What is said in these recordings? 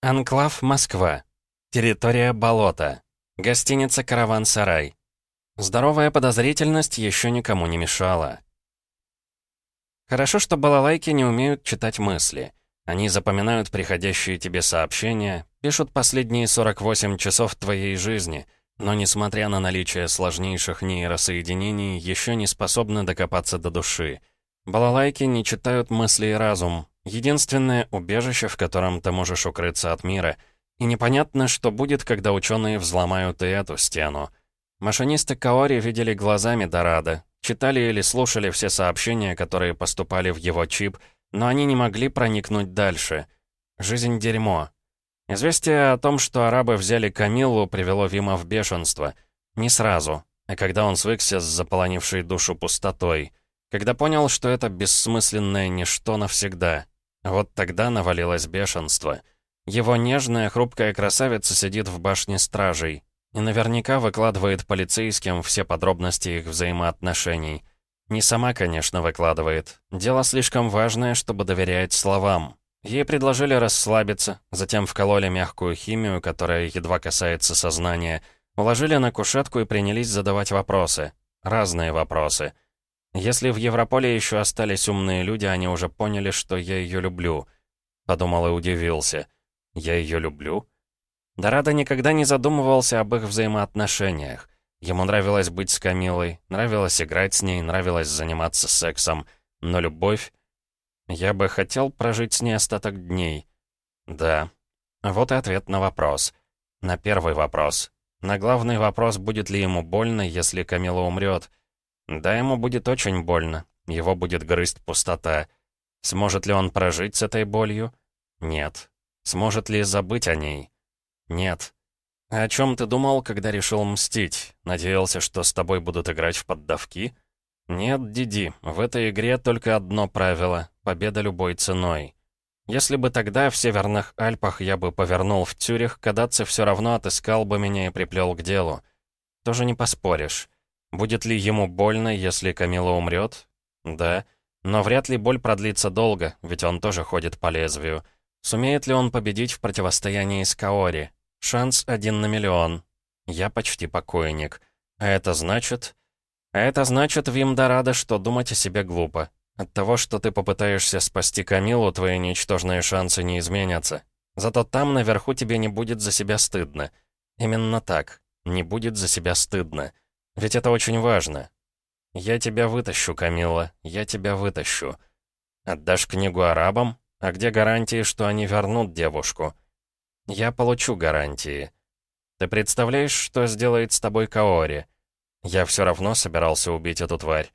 Анклав Москва. Территория болота. Гостиница «Караван-сарай». Здоровая подозрительность еще никому не мешала. Хорошо, что балалайки не умеют читать мысли. Они запоминают приходящие тебе сообщения, пишут последние 48 часов твоей жизни, но, несмотря на наличие сложнейших нейросоединений, еще не способны докопаться до души. Балалайки не читают мысли и разум, Единственное убежище, в котором ты можешь укрыться от мира. И непонятно, что будет, когда ученые взломают и эту стену. Машинисты Каори видели глазами Дорадо, читали или слушали все сообщения, которые поступали в его чип, но они не могли проникнуть дальше. Жизнь — дерьмо. Известие о том, что арабы взяли Камиллу, привело Вима в бешенство. Не сразу, а когда он свыкся с заполонившей душу пустотой. Когда понял, что это бессмысленное ничто навсегда, вот тогда навалилось бешенство. Его нежная, хрупкая красавица сидит в башне стражей и наверняка выкладывает полицейским все подробности их взаимоотношений. Не сама, конечно, выкладывает. Дело слишком важное, чтобы доверять словам. Ей предложили расслабиться, затем вкололи мягкую химию, которая едва касается сознания, уложили на кушетку и принялись задавать вопросы. Разные вопросы — если в Европоле еще остались умные люди, они уже поняли, что я ее люблю. Подумал и удивился. Я ее люблю? Дорадо никогда не задумывался об их взаимоотношениях. Ему нравилось быть с Камилой, нравилось играть с ней, нравилось заниматься сексом. Но любовь... Я бы хотел прожить с ней остаток дней. Да. Вот и ответ на вопрос. На первый вопрос. На главный вопрос, будет ли ему больно, если Камила умрет. Да, ему будет очень больно. Его будет грызть пустота. Сможет ли он прожить с этой болью? Нет. Сможет ли забыть о ней? Нет. О чем ты думал, когда решил мстить? Надеялся, что с тобой будут играть в поддавки? Нет, Диди, в этой игре только одно правило — победа любой ценой. Если бы тогда в Северных Альпах я бы повернул в Цюрих, Кадаци все равно отыскал бы меня и приплел к делу. Тоже не поспоришь. Будет ли ему больно, если Камила умрет? Да. Но вряд ли боль продлится долго, ведь он тоже ходит по лезвию. Сумеет ли он победить в противостоянии с Каори? Шанс один на миллион. Я почти покойник. А это значит... А это значит, Вим Дорадо, что думать о себе глупо. От того, что ты попытаешься спасти Камилу, твои ничтожные шансы не изменятся. Зато там, наверху, тебе не будет за себя стыдно. Именно так. Не будет за себя стыдно. Ведь это очень важно. Я тебя вытащу, Камилла, я тебя вытащу. Отдашь книгу арабам? А где гарантии, что они вернут девушку? Я получу гарантии. Ты представляешь, что сделает с тобой Каори? Я все равно собирался убить эту тварь.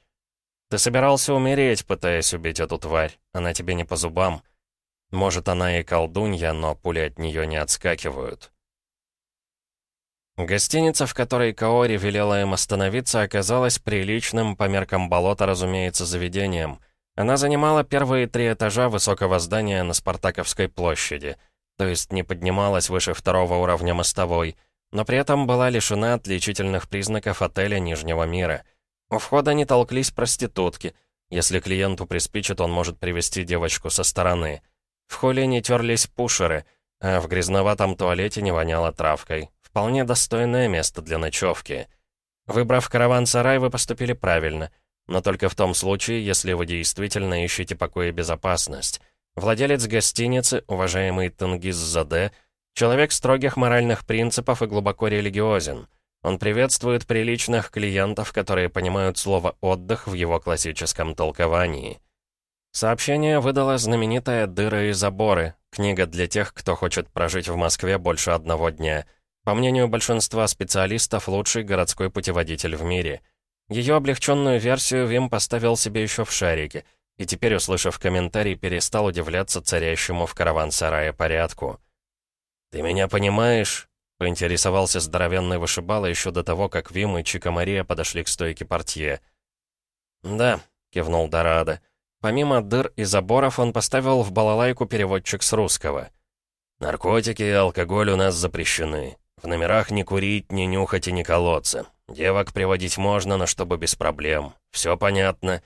Ты собирался умереть, пытаясь убить эту тварь. Она тебе не по зубам. Может, она и колдунья, но пули от нее не отскакивают. Гостиница, в которой Каори велела им остановиться, оказалась приличным, по меркам болота, разумеется, заведением. Она занимала первые три этажа высокого здания на Спартаковской площади, то есть не поднималась выше второго уровня мостовой, но при этом была лишена отличительных признаков отеля Нижнего мира. У входа не толклись проститутки. Если клиенту приспичит, он может привести девочку со стороны. В холле не терлись пушеры, а в грязноватом туалете не воняло травкой. Вполне достойное место для ночевки. Выбрав караван-сарай, вы поступили правильно. Но только в том случае, если вы действительно ищете покой и безопасность. Владелец гостиницы, уважаемый Тенгиз Заде, человек строгих моральных принципов и глубоко религиозен. Он приветствует приличных клиентов, которые понимают слово «отдых» в его классическом толковании. Сообщение выдала знаменитая «Дыры и заборы», книга для тех, кто хочет прожить в Москве больше одного дня — по мнению большинства специалистов, лучший городской путеводитель в мире. Ее облегченную версию Вим поставил себе еще в шарике, и теперь, услышав комментарий, перестал удивляться царящему в караван-сарае порядку. «Ты меня понимаешь?» — поинтересовался здоровенный вышибала еще до того, как Вим и Чика Мария подошли к стойке портье. «Да», — кивнул Дорадо. Помимо дыр и заборов, он поставил в балалайку переводчик с русского. «Наркотики и алкоголь у нас запрещены. В номерах не курить, не нюхать и не колоться. Девок приводить можно, но чтобы без проблем. Все понятно?»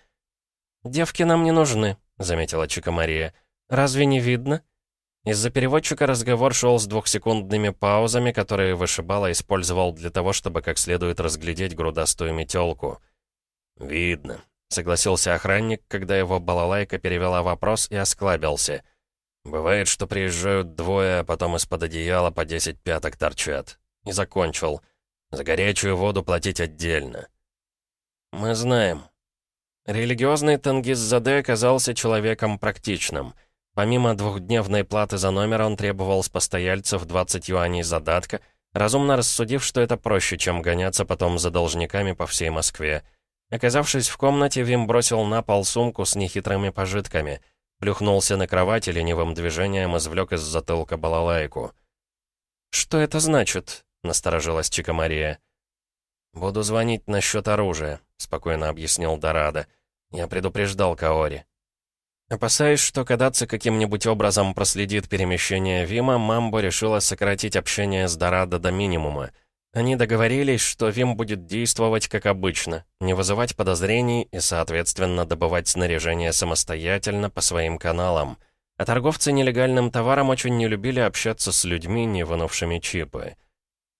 «Девки нам не нужны», — заметила Чика Мария. «Разве не видно?» Из-за переводчика разговор шел с двухсекундными паузами, которые вышибало использовал для того, чтобы как следует разглядеть грудастую метелку. «Видно», — согласился охранник, когда его балалайка перевела вопрос и осклабился. «Бывает, что приезжают двое, а потом из-под одеяла по десять пяток торчат». И закончил. «За горячую воду платить отдельно». «Мы знаем». Религиозный Тенгиз Заде оказался человеком практичным. Помимо двухдневной платы за номер, он требовал с постояльцев 20 юаней задатка, разумно рассудив, что это проще, чем гоняться потом за должниками по всей Москве. Оказавшись в комнате, Вим бросил на пол сумку с нехитрыми пожитками, плюхнулся на кровать и ленивым движением извлек из затылка балалайку. «Что это значит?» — насторожилась Чика Мария. «Буду звонить насчет оружия», — спокойно объяснил Дорадо. «Я предупреждал Каори». Опасаясь, что Кадаци каким-нибудь образом проследит перемещение Вима, Мамбо решила сократить общение с Дорадо до минимума — они договорились, что Вим будет действовать как обычно, не вызывать подозрений и, соответственно, добывать снаряжение самостоятельно по своим каналам. А торговцы нелегальным товаром очень не любили общаться с людьми, не вынувшими чипы.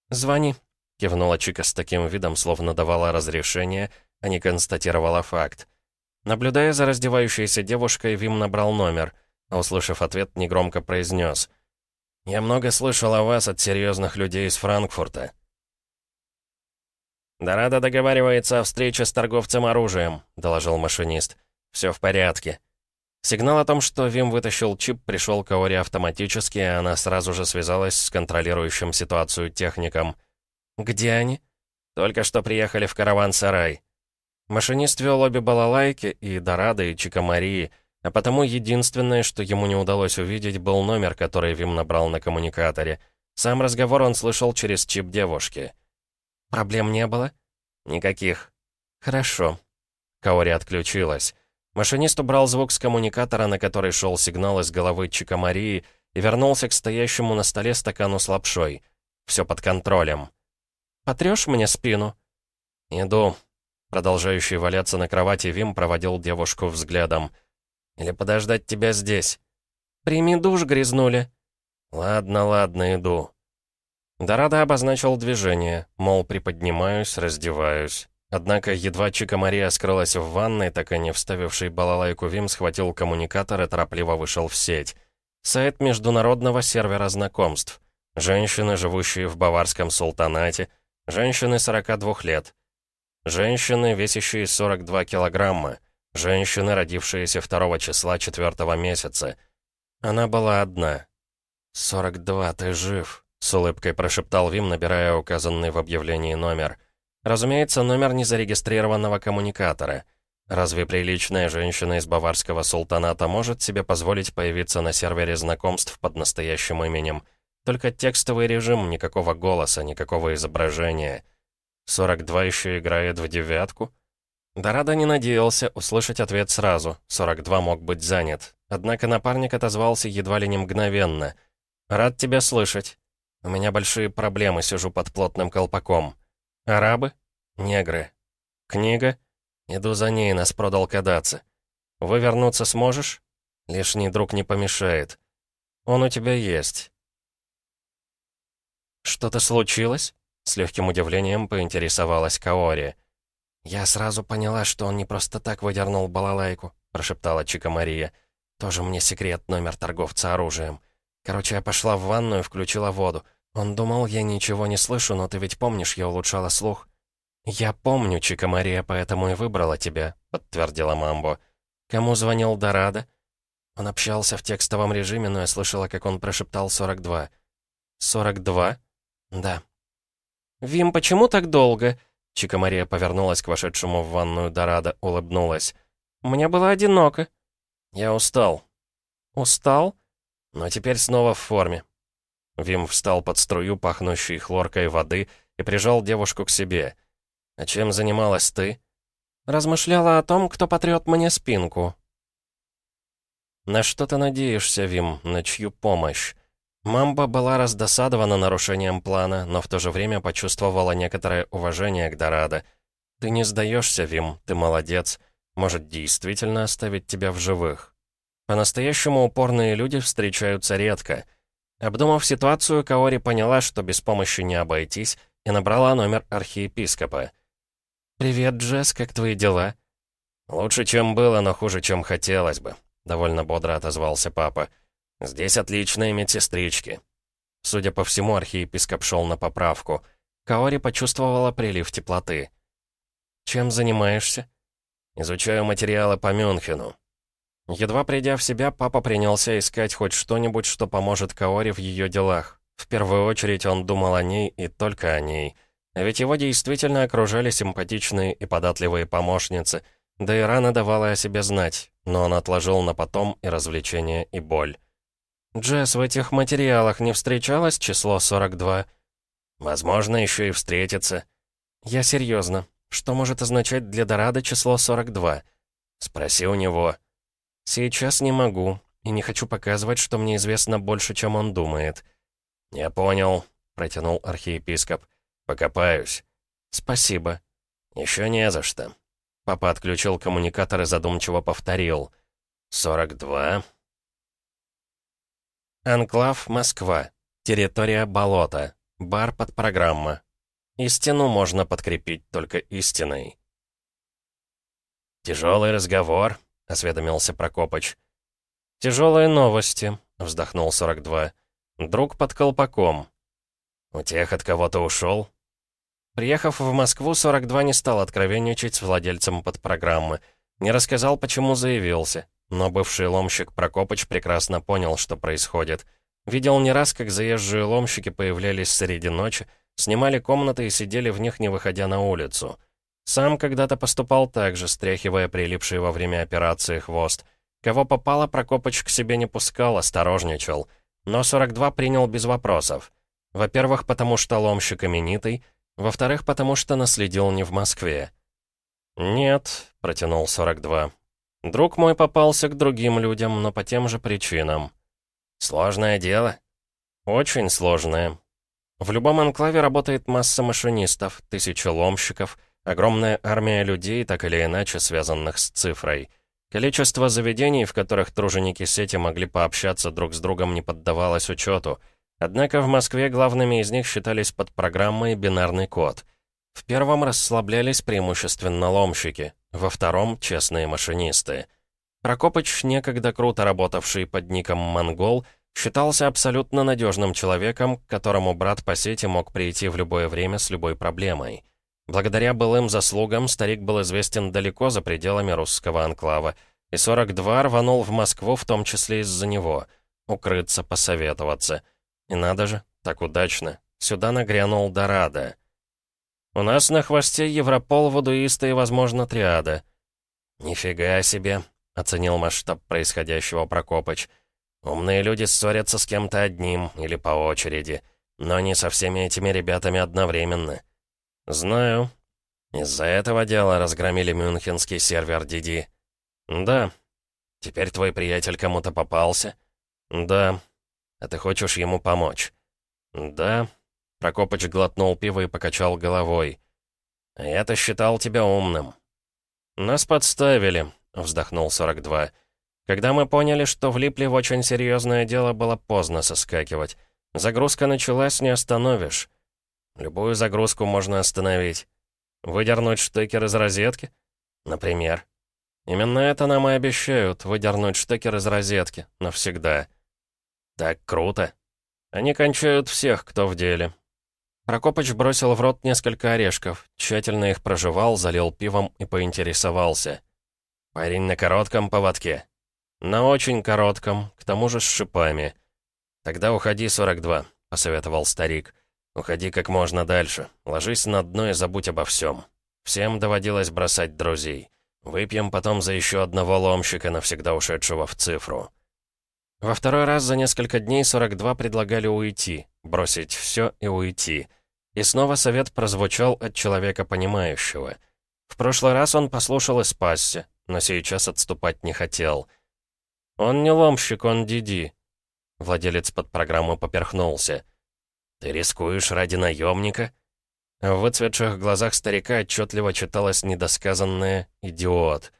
«Звони», — кивнула Чика с таким видом, словно давала разрешение, а не констатировала факт. Наблюдая за раздевающейся девушкой, Вим набрал номер, а, услышав ответ, негромко произнес. «Я много слышал о вас от серьезных людей из Франкфурта». «Дорадо договаривается о встрече с торговцем оружием», — доложил машинист. «Все в порядке». Сигнал о том, что Вим вытащил чип, пришел к Аоре автоматически, и она сразу же связалась с контролирующим ситуацию техником. «Где они?» «Только что приехали в караван-сарай». Машинист вел обе балалайки, и Дорадо, и Чикамарии, а потому единственное, что ему не удалось увидеть, был номер, который Вим набрал на коммуникаторе. Сам разговор он слышал через чип девушки. «Проблем не было?» «Никаких». «Хорошо». Каори отключилась. Машинист убрал звук с коммуникатора, на который шел сигнал из головы Чика Марии, и вернулся к стоящему на столе стакану с лапшой. Все под контролем. «Потрешь мне спину?» «Иду». Продолжающий валяться на кровати Вим проводил девушку взглядом. «Или подождать тебя здесь?» «Прими душ, грязнули». «Ладно, ладно, иду». Дорадо обозначил движение, мол, приподнимаюсь, раздеваюсь. Однако едва Чика Мария скрылась в ванной, так и не вставивший балалайку Вим схватил коммуникатор и торопливо вышел в сеть. Сайт международного сервера знакомств. Женщины, живущие в баварском султанате. Женщины 42 лет. Женщины, весящие 42 килограмма. Женщины, родившиеся 2 числа 4 месяца. Она была одна. «42, ты жив», с улыбкой прошептал Вим, набирая указанный в объявлении номер. Разумеется, номер незарегистрированного коммуникатора. Разве приличная женщина из баварского султаната может себе позволить появиться на сервере знакомств под настоящим именем? Только текстовый режим, никакого голоса, никакого изображения. 42 еще играет в девятку? Дорадо не надеялся услышать ответ сразу. 42 мог быть занят. Однако напарник отозвался едва ли не мгновенно. «Рад тебя слышать». У меня большие проблемы, сижу под плотным колпаком. Арабы? Негры. Книга? Иду за ней, нас продал Кадаци. Вы вернуться сможешь? Лишний друг не помешает. Он у тебя есть. Что-то случилось? С легким удивлением поинтересовалась Каори. «Я сразу поняла, что он не просто так выдернул балалайку», прошептала Чика Мария. «Тоже мне секрет номер торговца оружием. Короче, я пошла в ванную, включила воду. Он думал, я ничего не слышу, но ты ведь помнишь, я улучшала слух. «Я помню, Чика Мария, поэтому и выбрала тебя», — подтвердила Мамбо. «Кому звонил Дорадо?» Он общался в текстовом режиме, но я слышала, как он прошептал 42. «42?» «Да». «Вим, почему так долго?» Чика Мария повернулась к вошедшему в ванную Дорадо, улыбнулась. «Мне было одиноко». «Я устал». «Устал?» Но теперь снова в форме. Вим встал под струю, пахнущей хлоркой воды, и прижал девушку к себе. «А чем занималась ты?» «Размышляла о том, кто потрет мне спинку». «На что ты надеешься, Вим? На чью помощь?» Мамба была раздосадована нарушением плана, но в то же время почувствовала некоторое уважение к Дорадо. «Ты не сдаешься, Вим, ты молодец. Может, действительно оставить тебя в живых?» По-настоящему упорные люди встречаются редко. Обдумав ситуацию, Каори поняла, что без помощи не обойтись, и набрала номер архиепископа. «Привет, Джесс, как твои дела?» «Лучше, чем было, но хуже, чем хотелось бы», — довольно бодро отозвался папа. «Здесь отличные медсестрички». Судя по всему, архиепископ шел на поправку. Каори почувствовала прилив теплоты. «Чем занимаешься?» «Изучаю материалы по Мюнхену». Едва придя в себя, папа принялся искать хоть что-нибудь, что поможет Каори в ее делах. В первую очередь он думал о ней и только о ней. А ведь его действительно окружали симпатичные и податливые помощницы, да и рано давала о себе знать, но он отложил на потом и развлечения, и боль. «Джесс, в этих материалах не встречалось число 42?» «Возможно, еще и встретится». «Я серьезно. Что может означать для Дорадо число 42?» «Спроси у него». «Сейчас не могу, и не хочу показывать, что мне известно больше, чем он думает». «Я понял», — протянул архиепископ. «Покопаюсь». «Спасибо». «Еще не за что». Папа отключил коммуникатор и задумчиво повторил. «Сорок два». Анклав, Москва. Территория болота. Бар под программа. Истину можно подкрепить только истиной. «Тяжелый разговор», — осведомился Прокопыч. «Тяжелые новости», — вздохнул 42. «Друг под колпаком». «У тех от кого-то ушел?» Приехав в Москву, 42 не стал откровенничать с владельцем подпрограммы. Не рассказал, почему заявился. Но бывший ломщик Прокопыч прекрасно понял, что происходит. Видел не раз, как заезжие ломщики появлялись среди ночи, снимали комнаты и сидели в них, не выходя на улицу. Сам когда-то поступал так же, стряхивая прилипший во время операции хвост. Кого попало, Прокопыч к себе не пускал, осторожничал. Но 42 принял без вопросов. Во-первых, потому что ломщик именитый, во-вторых, потому что наследил не в Москве. «Нет», — протянул 42, Друг мой попался к другим людям, но по тем же причинам. Сложное дело? Очень сложное. В любом анклаве работает масса машинистов, тысячи ломщиков, огромная армия людей, так или иначе связанных с цифрой. Количество заведений, в которых труженики сети могли пообщаться друг с другом, не поддавалось учету. Однако в Москве главными из них считались под программой «Бинарный код». В первом расслаблялись преимущественно ломщики, во втором — честные машинисты. Прокопыч, некогда круто работавший под ником «Монгол», считался абсолютно надежным человеком, к которому брат по сети мог прийти в любое время с любой проблемой. Благодаря былым заслугам старик был известен далеко за пределами русского анклава, и 42 рванул в Москву в том числе из-за него. Укрыться, посоветоваться. И надо же, так удачно. Сюда нагрянул Дорадо. У нас на хвосте Европол, водуисты и, возможно, триада». «Нифига себе», — оценил масштаб происходящего Прокопыч. «Умные люди ссорятся с кем-то одним или по очереди, но не со всеми этими ребятами одновременно». «Знаю». «Из-за этого дела разгромили мюнхенский сервер Диди». «Да». «Теперь твой приятель кому-то попался?» «Да». «А ты хочешь ему помочь?» «Да». Прокопыч глотнул пиво и покачал головой. «Я-то считал тебя умным». «Нас подставили», — вздохнул 42. «Когда мы поняли, что влипли в очень серьезное дело, было поздно соскакивать. Загрузка началась, не остановишь. Любую загрузку можно остановить. Выдернуть штекер из розетки? Например. Именно это нам и обещают, выдернуть штекер из розетки. Навсегда. Так круто. Они кончают всех, кто в деле. Прокопыч бросил в рот несколько орешков, тщательно их прожевал, залил пивом и поинтересовался. «Парень на коротком поводке?» «На очень коротком, к тому же с шипами». «Тогда уходи, 42», — посоветовал старик. «Уходи как можно дальше. Ложись на дно и забудь обо всем. Всем доводилось бросать друзей. Выпьем потом за еще одного ломщика, навсегда ушедшего в цифру». Во второй раз за несколько дней 42 предлагали уйти, бросить все и уйти. И снова совет прозвучал от человека понимающего. В прошлый раз он послушал и спасся, но сейчас отступать не хотел. «Он не ломщик, он Диди». Владелец под программу поперхнулся. «Ты рискуешь ради наемника?» В выцветших глазах старика отчетливо читалось недосказанное «идиот».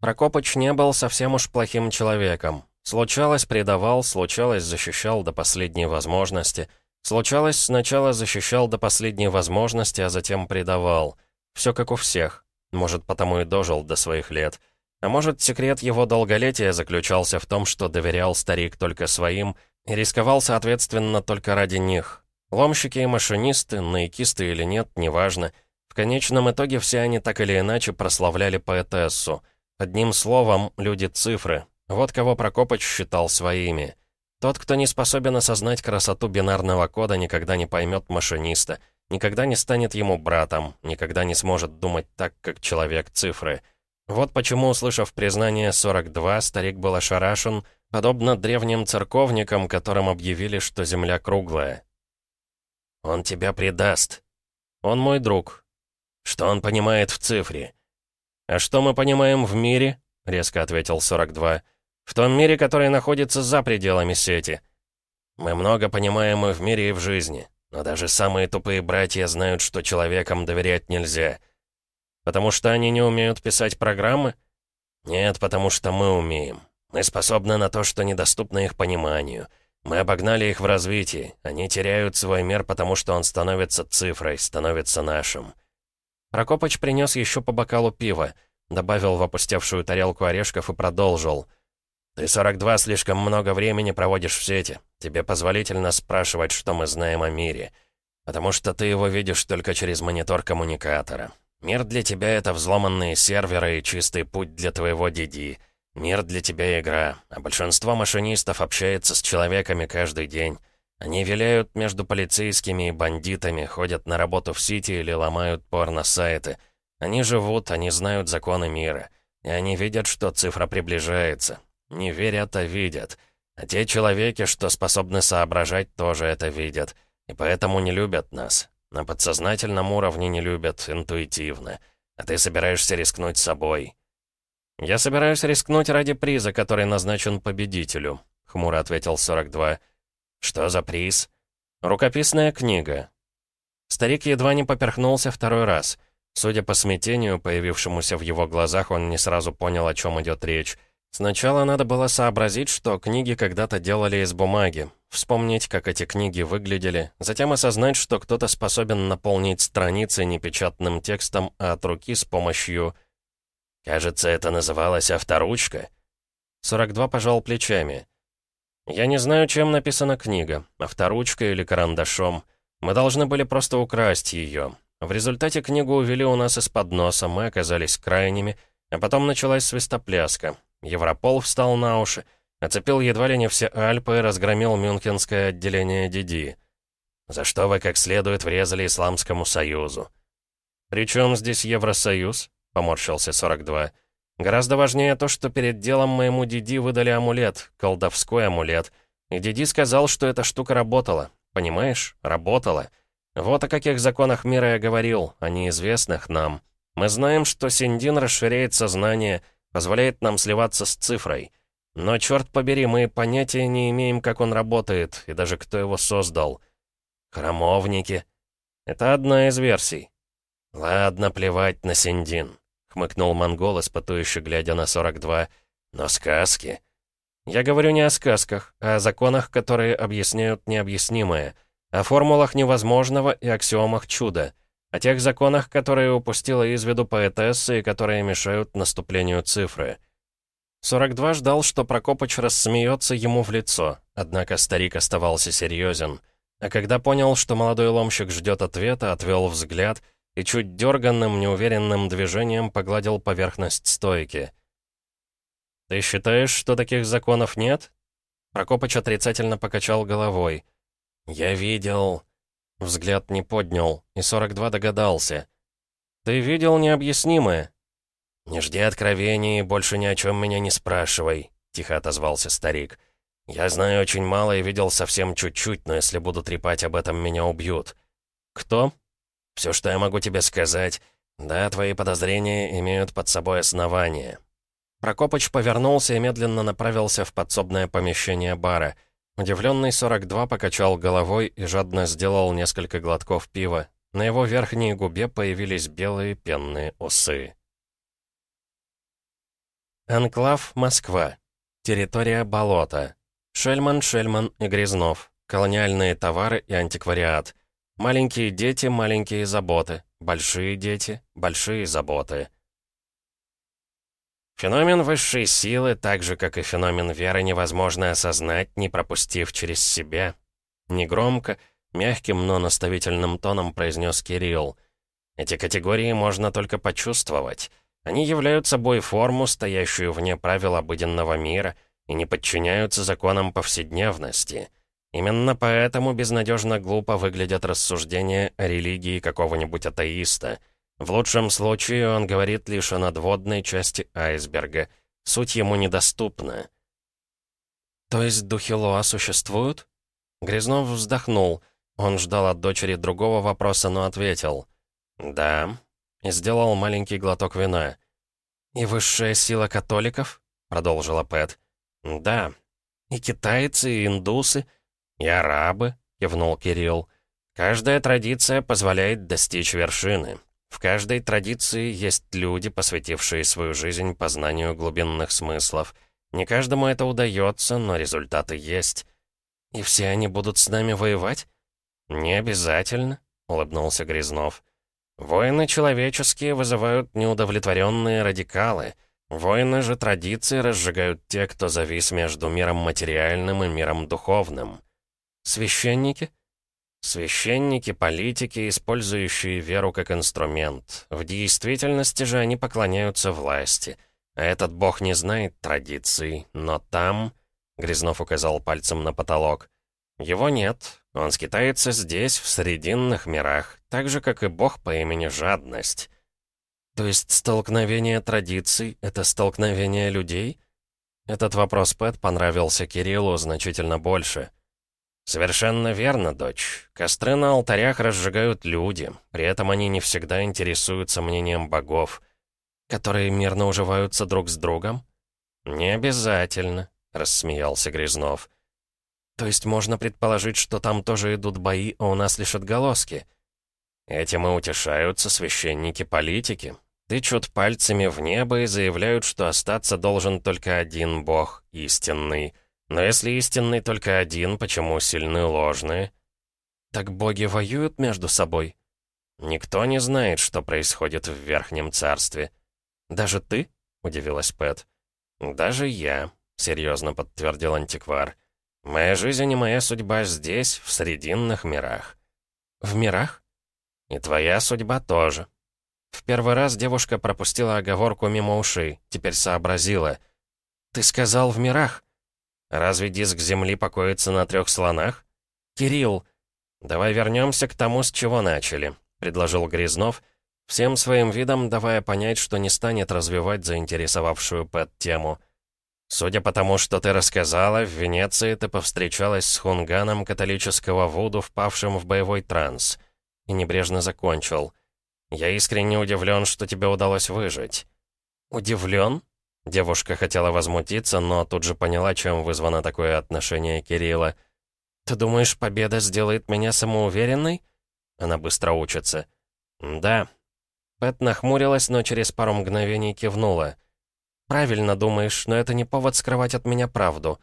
Прокопыч не был совсем уж плохим человеком. Случалось, предавал, случалось, защищал до последней возможности. Случалось, сначала защищал до последней возможности, а затем предавал. Все как у всех. Может, потому и дожил до своих лет. А может, секрет его долголетия заключался в том, что доверял старик только своим и рисковал, соответственно, только ради них. Ломщики и машинисты, наикисты или нет, неважно. В конечном итоге все они так или иначе прославляли поэтессу. Одним словом, люди-цифры. Вот кого Прокопыч считал своими. Тот, кто не способен осознать красоту бинарного кода, никогда не поймет машиниста, никогда не станет ему братом, никогда не сможет думать так, как человек цифры. Вот почему, услышав признание 42, старик был ошарашен, подобно древним церковникам, которым объявили, что Земля круглая. «Он тебя предаст». «Он мой друг». «Что он понимает в цифре?» «А что мы понимаем в мире?» — резко ответил 42. «В том мире, который находится за пределами сети». «Мы много понимаем и в мире, и в жизни. Но даже самые тупые братья знают, что человекам доверять нельзя». «Потому что они не умеют писать программы?» «Нет, потому что мы умеем. Мы способны на то, что недоступно их пониманию». Мы обогнали их в развитии. Они теряют свой мир, потому что он становится цифрой, становится нашим. Прокопыч принес еще по бокалу пива, добавил в опустевшую тарелку орешков и продолжил. «Ты 42 слишком много времени проводишь в сети. Тебе позволительно спрашивать, что мы знаем о мире. Потому что ты его видишь только через монитор коммуникатора. Мир для тебя — это взломанные серверы и чистый путь для твоего Диди. Мир для тебя игра, а большинство машинистов общается с человеками каждый день. Они виляют между полицейскими и бандитами, ходят на работу в Сити или ломают порно-сайты. Они живут, они знают законы мира. И они видят, что цифра приближается. Не верят, а видят. А те человеки, что способны соображать, тоже это видят. И поэтому не любят нас. На подсознательном уровне не любят, интуитивно. А ты собираешься рискнуть собой. «Я собираюсь рискнуть ради приза, который назначен победителю», — хмуро ответил 42. «Что за приз?» «Рукописная книга». Старик едва не поперхнулся второй раз. Судя по смятению, появившемуся в его глазах, он не сразу понял, о чем идет речь. Сначала надо было сообразить, что книги когда-то делали из бумаги, вспомнить, как эти книги выглядели, затем осознать, что кто-то способен наполнить страницы не печатным текстом, а от руки с помощью «Кажется, это называлось авторучка». 42 пожал плечами. «Я не знаю, чем написана книга, авторучкой или карандашом. Мы должны были просто украсть ее. В результате книгу увели у нас из-под носа, мы оказались крайними, а потом началась свистопляска. Европол встал на уши, оцепил едва ли не все Альпы и разгромил мюнхенское отделение Диди. За что вы как следует врезали Исламскому Союзу? Причем здесь Евросоюз? Поморщился 42. «Гораздо важнее то, что перед делом моему Диди выдали амулет, колдовской амулет. И Диди сказал, что эта штука работала. Понимаешь? Работала. Вот о каких законах мира я говорил, о неизвестных нам. Мы знаем, что Синдин расширяет сознание, позволяет нам сливаться с цифрой. Но, черт побери, мы понятия не имеем, как он работает, и даже кто его создал. Храмовники. Это одна из версий. Ладно, плевать на Синдин хмыкнул монгол, испытующе глядя на 42. «Но сказки...» «Я говорю не о сказках, а о законах, которые объясняют необъяснимое, о формулах невозможного и аксиомах чуда, о тех законах, которые упустила из виду поэтесса и которые мешают наступлению цифры». 42 ждал, что Прокопыч рассмеется ему в лицо, однако старик оставался серьезен. А когда понял, что молодой ломщик ждет ответа, отвел взгляд — и чуть дерганным, неуверенным движением погладил поверхность стойки. «Ты считаешь, что таких законов нет?» Прокопыч отрицательно покачал головой. «Я видел...» Взгляд не поднял, и 42 догадался. «Ты видел необъяснимое?» «Не жди откровений, больше ни о чем меня не спрашивай», — тихо отозвался старик. «Я знаю очень мало и видел совсем чуть-чуть, но если буду трепать об этом, меня убьют». «Кто?» Все, что я могу тебе сказать, да, твои подозрения имеют под собой основания». Прокопыч повернулся и медленно направился в подсобное помещение бара. Удивленный 42 покачал головой и жадно сделал несколько глотков пива. На его верхней губе появились белые пенные усы. Анклав Москва. Территория болота. Шельман, Шельман и Грязнов. Колониальные товары и антиквариат. Маленькие дети, маленькие заботы. Большие дети, большие заботы. Феномен высшей силы, так же, как и феномен веры, невозможно осознать, не пропустив через себя. Негромко, мягким, но наставительным тоном произнес Кирилл. Эти категории можно только почувствовать. Они являют собой форму, стоящую вне правил обыденного мира, и не подчиняются законам повседневности. Именно поэтому безнадежно глупо выглядят рассуждения о религии какого-нибудь атеиста. В лучшем случае он говорит лишь о надводной части айсберга. Суть ему недоступна. «То есть духи Лоа существуют?» Грязнов вздохнул. Он ждал от дочери другого вопроса, но ответил. «Да, и сделал маленький глоток вина. «И высшая сила католиков?» — продолжила Пэт. «Да. И китайцы, и индусы, и арабы», — кивнул Кирилл. «Каждая традиция позволяет достичь вершины. В каждой традиции есть люди, посвятившие свою жизнь познанию глубинных смыслов. Не каждому это удается, но результаты есть. И все они будут с нами воевать?» «Не обязательно», — улыбнулся Грязнов. Войны человеческие вызывают неудовлетворенные радикалы. Войны же традиции разжигают те, кто завис между миром материальным и миром духовным. Священники? Священники, политики, использующие веру как инструмент. В действительности же они поклоняются власти. А этот бог не знает традиций, но там... Грязнов указал пальцем на потолок. Его нет, он скитается здесь, в Срединных мирах, так же, как и бог по имени Жадность. То есть столкновение традиций — это столкновение людей? Этот вопрос Пэт понравился Кириллу значительно больше. «Совершенно верно, дочь. Костры на алтарях разжигают люди, при этом они не всегда интересуются мнением богов, которые мирно уживаются друг с другом?» «Не обязательно», — рассмеялся Грязнов. То есть можно предположить, что там тоже идут бои, а у нас лишь отголоски. Этим и утешаются священники-политики. Тычут пальцами в небо и заявляют, что остаться должен только один бог, истинный. Но если истинный только один, почему сильны ложные? Так боги воюют между собой? Никто не знает, что происходит в Верхнем Царстве. Даже ты? — удивилась Пэт. «Даже я», — серьезно подтвердил антиквар. Моя жизнь и моя судьба здесь, в Срединных мирах. В мирах? И твоя судьба тоже. В первый раз девушка пропустила оговорку мимо ушей, теперь сообразила. Ты сказал в мирах? Разве диск Земли покоится на трех слонах? Кирилл, давай вернемся к тому, с чего начали, предложил Грязнов, всем своим видом давая понять, что не станет развивать заинтересовавшую Пэт тему. Судя по тому, что ты рассказала, в Венеции ты повстречалась с хунганом католического Вуду, впавшим в боевой транс. И небрежно закончил. Я искренне удивлен, что тебе удалось выжить. Удивлен? Девушка хотела возмутиться, но тут же поняла, чем вызвано такое отношение Кирилла. «Ты думаешь, победа сделает меня самоуверенной?» Она быстро учится. «Да». Пэт нахмурилась, но через пару мгновений кивнула. «Правильно думаешь, но это не повод скрывать от меня правду».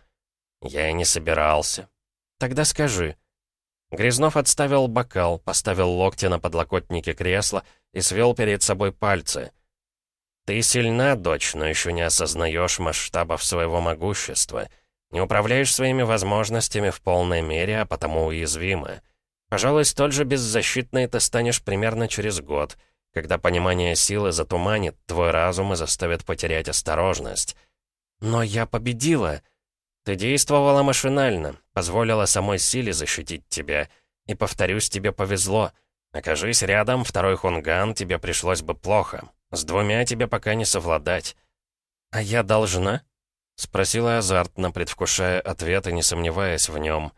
«Я и не собирался». «Тогда скажи». Грязнов отставил бокал, поставил локти на подлокотнике кресла и свел перед собой пальцы. «Ты сильна, дочь, но еще не осознаешь масштабов своего могущества. Не управляешь своими возможностями в полной мере, а потому уязвима. Пожалуй, столь же беззащитной ты станешь примерно через год — когда понимание силы затуманит твой разум и заставит потерять осторожность. Но я победила. Ты действовала машинально, позволила самой силе защитить тебя. И, повторюсь, тебе повезло. Окажись рядом, второй хунган, тебе пришлось бы плохо. С двумя тебе пока не совладать. А я должна? Спросила азартно, предвкушая ответ и не сомневаясь в нем.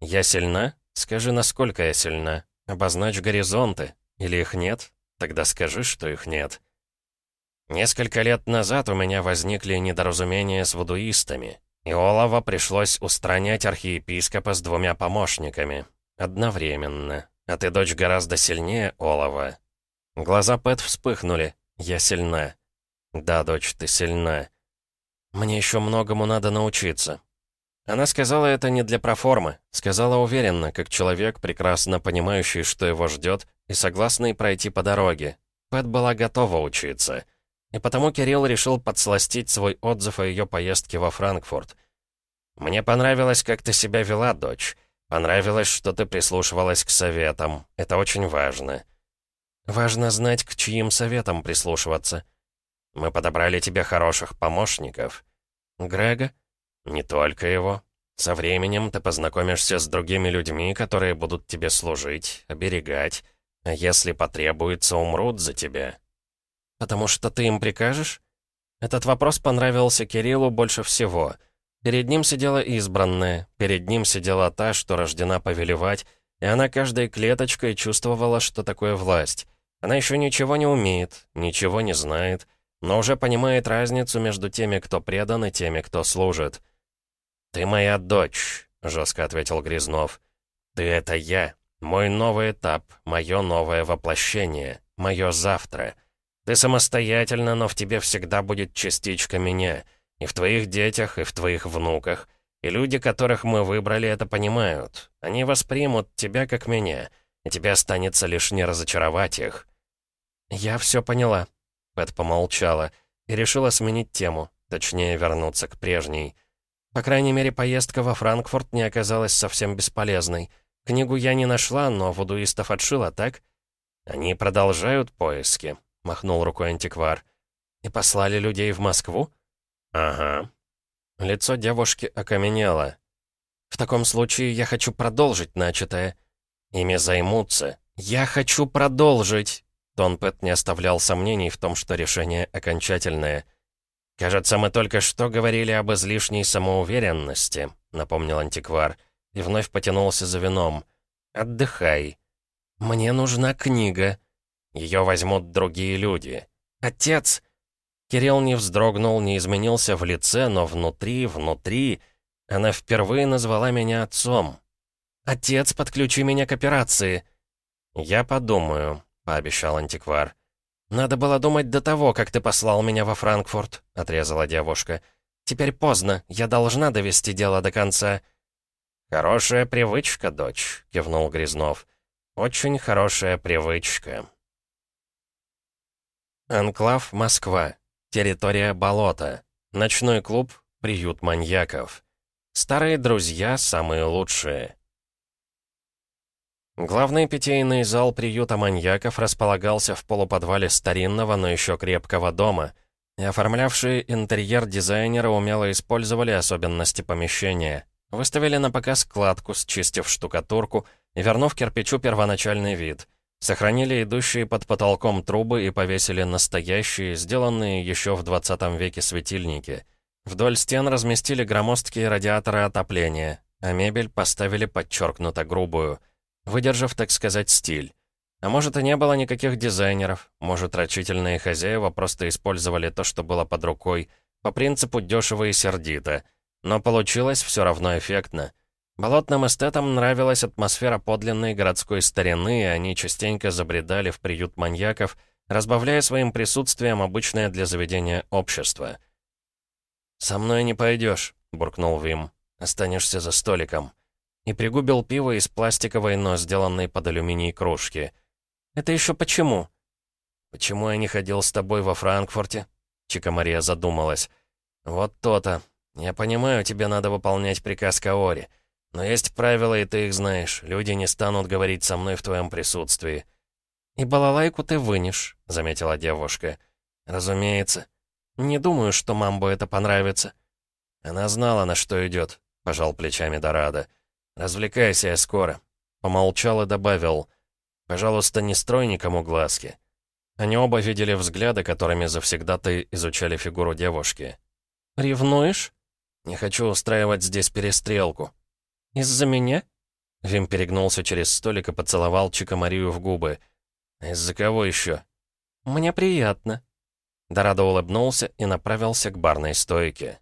«Я сильна? Скажи, насколько я сильна. Обозначь горизонты. Или их нет? Тогда скажи, что их нет. Несколько лет назад у меня возникли недоразумения с вудуистами, и Олова пришлось устранять архиепископа с двумя помощниками. Одновременно. А ты, дочь, гораздо сильнее Олова. Глаза Пэт вспыхнули. Я сильна. Да, дочь, ты сильна. Мне еще многому надо научиться». Она сказала это не для проформы, сказала уверенно, как человек, прекрасно понимающий, что его ждет, и согласный пройти по дороге. Пэт была готова учиться. И потому Кирилл решил подсластить свой отзыв о ее поездке во Франкфурт. «Мне понравилось, как ты себя вела, дочь. Понравилось, что ты прислушивалась к советам. Это очень важно». «Важно знать, к чьим советам прислушиваться». «Мы подобрали тебе хороших помощников». «Грега?» «Не только его. Со временем ты познакомишься с другими людьми, которые будут тебе служить, оберегать, а если потребуется, умрут за тебя». «Потому что ты им прикажешь?» Этот вопрос понравился Кириллу больше всего. Перед ним сидела избранная, перед ним сидела та, что рождена повелевать, и она каждой клеточкой чувствовала, что такое власть. Она еще ничего не умеет, ничего не знает, но уже понимает разницу между теми, кто предан, и теми, кто служит. «Ты моя дочь», — жестко ответил Грязнов. «Ты — это я, мой новый этап, мое новое воплощение, мое завтра. Ты самостоятельно, но в тебе всегда будет частичка меня, и в твоих детях, и в твоих внуках. И люди, которых мы выбрали, это понимают. Они воспримут тебя как меня, и тебе останется лишь не разочаровать их». «Я все поняла», — Пэт помолчала и решила сменить тему, точнее вернуться к прежней. По крайней мере, поездка во Франкфурт не оказалась совсем бесполезной. Книгу я не нашла, но вудуистов отшила, так? Они продолжают поиски, махнул рукой антиквар. И послали людей в Москву? Ага. Лицо девушки окаменело. В таком случае я хочу продолжить начатое. Ими займутся. Я хочу продолжить. Тон Пэт не оставлял сомнений в том, что решение окончательное — «Кажется, мы только что говорили об излишней самоуверенности», — напомнил антиквар, и вновь потянулся за вином. «Отдыхай. Мне нужна книга. Ее возьмут другие люди. Отец!» Кирилл не вздрогнул, не изменился в лице, но внутри, внутри... Она впервые назвала меня отцом. «Отец, подключи меня к операции!» «Я подумаю», — пообещал антиквар. «Надо было думать до того, как ты послал меня во Франкфурт», — отрезала девушка. «Теперь поздно, я должна довести дело до конца». «Хорошая привычка, дочь», — кивнул Грязнов. «Очень хорошая привычка». Анклав Москва. Территория болота. Ночной клуб «Приют маньяков». Старые друзья самые лучшие. Главный питейный зал приюта маньяков располагался в полуподвале старинного, но еще крепкого дома, и оформлявшие интерьер дизайнеры умело использовали особенности помещения. Выставили на показ кладку, счистив штукатурку и вернув кирпичу первоначальный вид. Сохранили идущие под потолком трубы и повесили настоящие, сделанные еще в 20 веке светильники. Вдоль стен разместили громоздкие радиаторы отопления, а мебель поставили подчеркнуто грубую — выдержав, так сказать, стиль. А может, и не было никаких дизайнеров, может, рачительные хозяева просто использовали то, что было под рукой, по принципу дешево и сердито. Но получилось все равно эффектно. Болотным эстетам нравилась атмосфера подлинной городской старины, и они частенько забредали в приют маньяков, разбавляя своим присутствием обычное для заведения общество. «Со мной не пойдешь», — буркнул Вим. «Останешься за столиком» и пригубил пиво из пластиковой, но сделанной под алюминий кружки. «Это еще почему?» «Почему я не ходил с тобой во Франкфурте?» Чика Мария задумалась. «Вот то-то. Я понимаю, тебе надо выполнять приказ Каори. Но есть правила, и ты их знаешь. Люди не станут говорить со мной в твоем присутствии». «И балалайку ты вынешь», — заметила девушка. «Разумеется. Не думаю, что мамбу это понравится». «Она знала, на что идет», — пожал плечами Дорадо. «Развлекайся я скоро», — помолчал и добавил. «Пожалуйста, не строй никому глазки». Они оба видели взгляды, которыми завсегда-то изучали фигуру девушки. «Ревнуешь?» «Не хочу устраивать здесь перестрелку». «Из-за меня?» Вим перегнулся через столик и поцеловал Чика Марию в губы. «Из-за кого еще?» «Мне приятно». Дорадо улыбнулся и направился к барной стойке.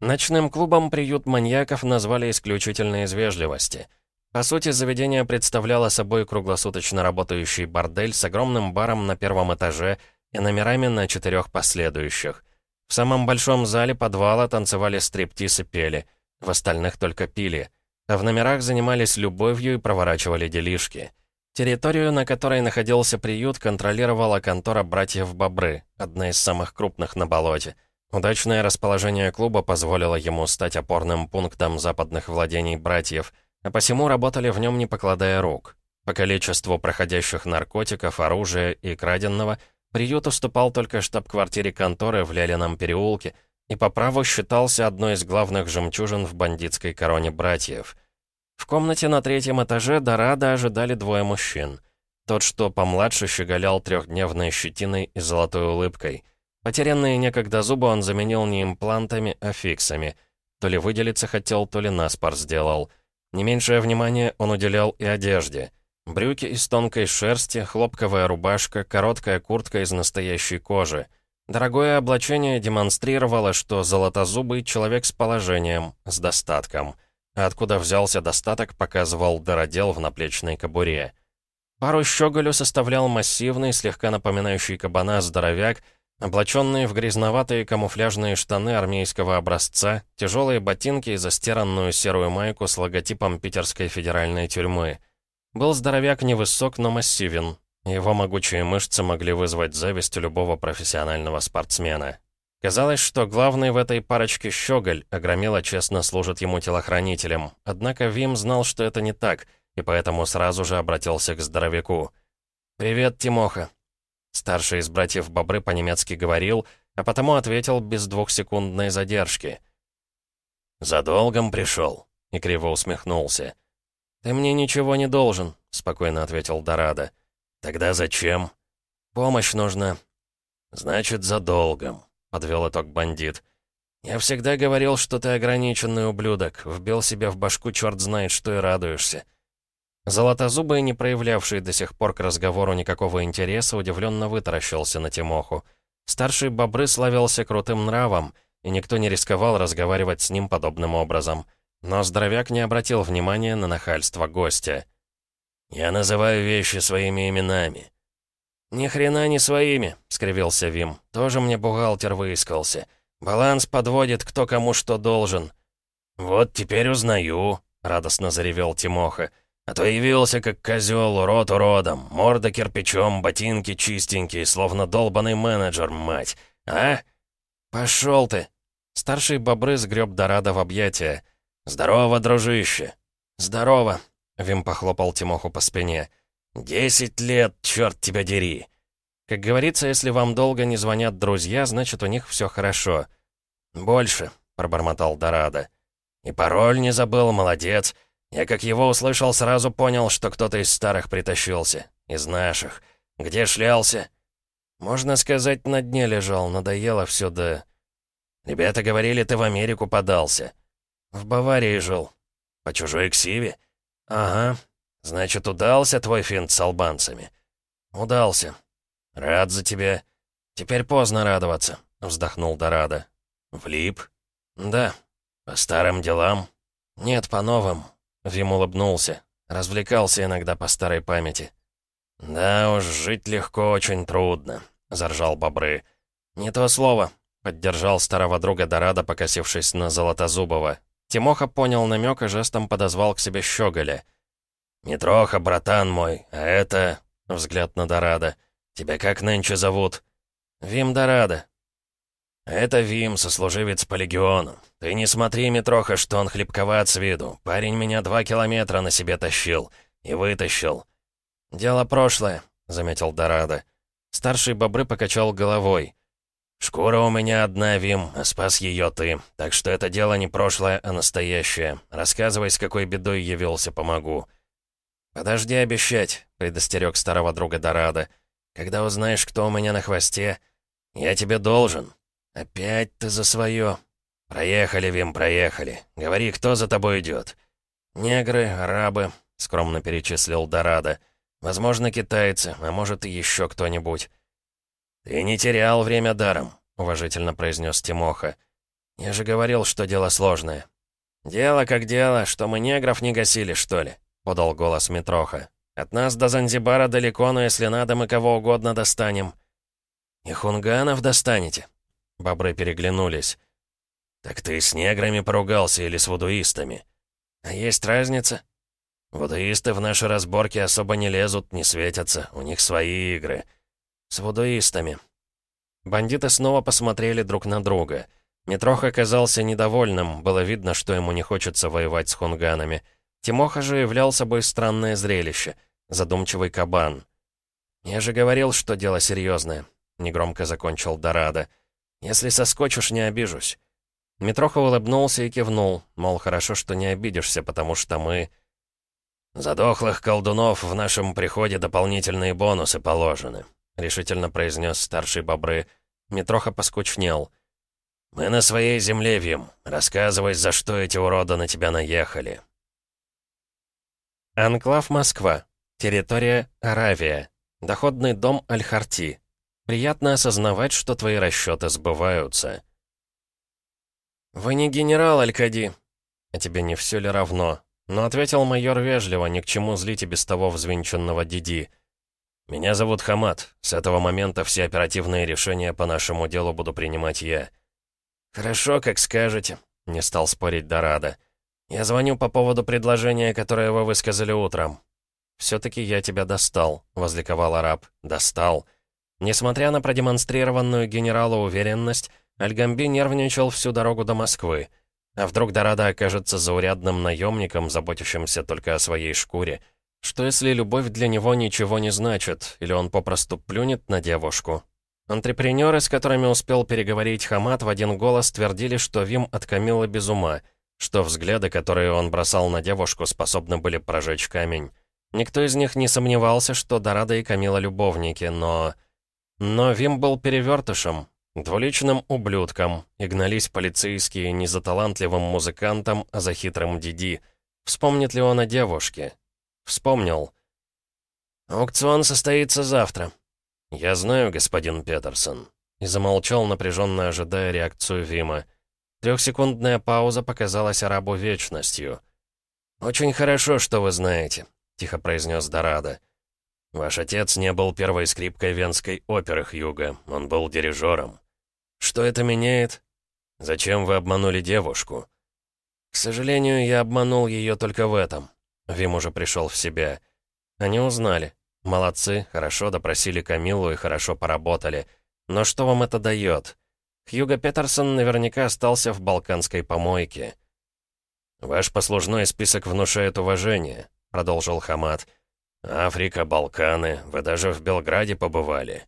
Ночным клубом приют маньяков назвали исключительно из вежливости. По сути, заведение представляло собой круглосуточно работающий бордель с огромным баром на первом этаже и номерами на четырех последующих. В самом большом зале подвала танцевали стриптиз и пели. В остальных только пили. А в номерах занимались любовью и проворачивали делишки. Территорию, на которой находился приют, контролировала контора братьев Бобры, одна из самых крупных на болоте. Удачное расположение клуба позволило ему стать опорным пунктом западных владений братьев, а посему работали в нем не покладая рук. По количеству проходящих наркотиков, оружия и краденного приют уступал только штаб-квартире конторы в Лялином переулке и по праву считался одной из главных жемчужин в бандитской короне братьев. В комнате на третьем этаже Дорадо ожидали двое мужчин. Тот, что помладше, щеголял трехдневной щетиной и золотой улыбкой. Потерянные некогда зубы он заменил не имплантами, а фиксами. То ли выделиться хотел, то ли наспор сделал. Не меньшее внимание он уделял и одежде. Брюки из тонкой шерсти, хлопковая рубашка, короткая куртка из настоящей кожи. Дорогое облачение демонстрировало, что золотозубый человек с положением, с достатком. А откуда взялся достаток, показывал дыродел в наплечной кобуре. Пару щеголю составлял массивный, слегка напоминающий кабана здоровяк, облаченный в грязноватые камуфляжные штаны армейского образца, тяжелые ботинки и застиранную серую майку с логотипом Питерской федеральной тюрьмы. Был здоровяк невысок, но массивен. Его могучие мышцы могли вызвать зависть у любого профессионального спортсмена. Казалось, что главный в этой парочке щеголь, а честно служит ему телохранителем. Однако Вим знал, что это не так, и поэтому сразу же обратился к здоровяку. «Привет, Тимоха». Старший из братьев Бобры по-немецки говорил, а потому ответил без двухсекундной задержки. «За долгом пришел», — и криво усмехнулся. «Ты мне ничего не должен», — спокойно ответил Дорадо. «Тогда зачем?» «Помощь нужна». «Значит, за долгом», — подвел итог бандит. «Я всегда говорил, что ты ограниченный ублюдок. Вбил себе в башку черт знает что и радуешься». Золотозубый, не проявлявший до сих пор к разговору никакого интереса, удивленно вытаращился на Тимоху. Старший бобры славился крутым нравом, и никто не рисковал разговаривать с ним подобным образом. Но здоровяк не обратил внимания на нахальство гостя. «Я называю вещи своими именами». «Ни хрена не своими», — скривился Вим. «Тоже мне бухгалтер выискался. Баланс подводит, кто кому что должен». «Вот теперь узнаю», — радостно заревел Тимоха. «А то явился как козел, урод уродом, морда кирпичом, ботинки чистенькие, словно долбанный менеджер, мать. А?» «Пошел ты!» Старший бобры сгреб Дорадо в объятия. «Здорово, дружище!» «Здорово!» — Вим похлопал Тимоху по спине. «Десять лет, черт тебя дери!» «Как говорится, если вам долго не звонят друзья, значит, у них все хорошо». «Больше», — пробормотал Дорадо. «И пароль не забыл, молодец. Я как его услышал, сразу понял, что кто-то из старых притащился. Из наших. Где шлялся?» «Можно сказать, на дне лежал, надоело все да...» «Ребята говорили, ты в Америку подался». «В Баварии жил». «По чужой ксиве?» «Ага. Значит, удался твой финт с албанцами?» «Удался. Рад за тебя. Теперь поздно радоваться», — вздохнул Дорадо. «Влип?» «Да. По старым делам?» «Нет, по новым». Вим улыбнулся. Развлекался иногда по старой памяти. «Да уж, жить легко очень трудно», — заржал Бобры. «Не то слово», — поддержал старого друга Дорадо, покосившись на Золотозубова. Тимоха понял намек и жестом подозвал к себе Щеголя. «Не троха, братан мой, а это...» — взгляд на Дорадо. «Тебя как нынче зовут?» «Вим Дорадо». «Это Вим, сослуживец по легиону. Ты не смотри, Митроха, что он хлебковат с виду. Парень меня два километра на себе тащил. И вытащил». «Дело прошлое», — заметил Дорадо. Старший бобры покачал головой. «Шкура у меня одна, Вим, а спас ее ты. Так что это дело не прошлое, а настоящее. Рассказывай, с какой бедой явился, помогу». «Подожди обещать», — предостерег старого друга Дорадо. «Когда узнаешь, кто у меня на хвосте, я тебе должен. Опять ты за свое». «Проехали, Вим, проехали. Говори, кто за тобой идет?» «Негры, арабы», — скромно перечислил Дорадо. «Возможно, китайцы, а может, и еще кто-нибудь». «Ты не терял время даром», — уважительно произнес Тимоха. «Я же говорил, что дело сложное». «Дело как дело, что мы негров не гасили, что ли?» — подал голос Митроха. «От нас до Занзибара далеко, но если надо, мы кого угодно достанем». «И хунганов достанете?» Бобры переглянулись. «Так ты с неграми поругался или с вудуистами?» «А есть разница?» «Вудуисты в наши разборки особо не лезут, не светятся. У них свои игры. С вудуистами». Бандиты снова посмотрели друг на друга. Митрох оказался недовольным, было видно, что ему не хочется воевать с хунганами. Тимоха же являл собой странное зрелище. Задумчивый кабан. «Я же говорил, что дело серьезное», — негромко закончил Дорадо. «Если соскочишь, не обижусь». Митроха улыбнулся и кивнул, мол, хорошо, что не обидишься, потому что мы... «За дохлых колдунов в нашем приходе дополнительные бонусы положены», — решительно произнес старший бобры. Митроха поскучнел. «Мы на своей земле, Вим. Рассказывай, за что эти уроды на тебя наехали». Анклав Москва. Территория Аравия. Доходный дом Аль-Харти. Приятно осознавать, что твои расчеты сбываются. «Вы не генерал, Алькади!» «А тебе не все ли равно?» Но ответил майор вежливо, ни к чему злить и без того взвинченного Диди. «Меня зовут Хамат. С этого момента все оперативные решения по нашему делу буду принимать я». «Хорошо, как скажете», — не стал спорить Дорадо. «Я звоню по поводу предложения, которое вы высказали утром». «Все-таки я тебя достал», — возликовал араб. «Достал». Несмотря на продемонстрированную генералу уверенность, Альгамби нервничал всю дорогу до Москвы. А вдруг Дорадо окажется заурядным наемником, заботящимся только о своей шкуре? Что если любовь для него ничего не значит, или он попросту плюнет на девушку? Антрепренеры, с которыми успел переговорить Хамат, в один голос твердили, что Вим от Камилы без ума, что взгляды, которые он бросал на девушку, способны были прожечь камень. Никто из них не сомневался, что Дорадо и Камила любовники, но... Но Вим был перевертышем, Двуличным ублюдком, и гнались полицейские не за талантливым музыкантом, а за хитрым Диди. Вспомнит ли он о девушке? Вспомнил. «Аукцион состоится завтра». «Я знаю, господин Петерсон». И замолчал, напряженно ожидая реакцию Вима. Трехсекундная пауза показалась арабу вечностью. «Очень хорошо, что вы знаете», — тихо произнес Дорадо. «Ваш отец не был первой скрипкой венской оперы Хьюга, он был дирижером». «Что это меняет?» «Зачем вы обманули девушку?» «К сожалению, я обманул ее только в этом». Вим уже пришел в себя. Они узнали. Молодцы, хорошо допросили Камилу и хорошо поработали. Но что вам это дает? Хьюго Петерсон наверняка остался в балканской помойке. «Ваш послужной список внушает уважение», — продолжил Хамат. «Африка, Балканы, вы даже в Белграде побывали».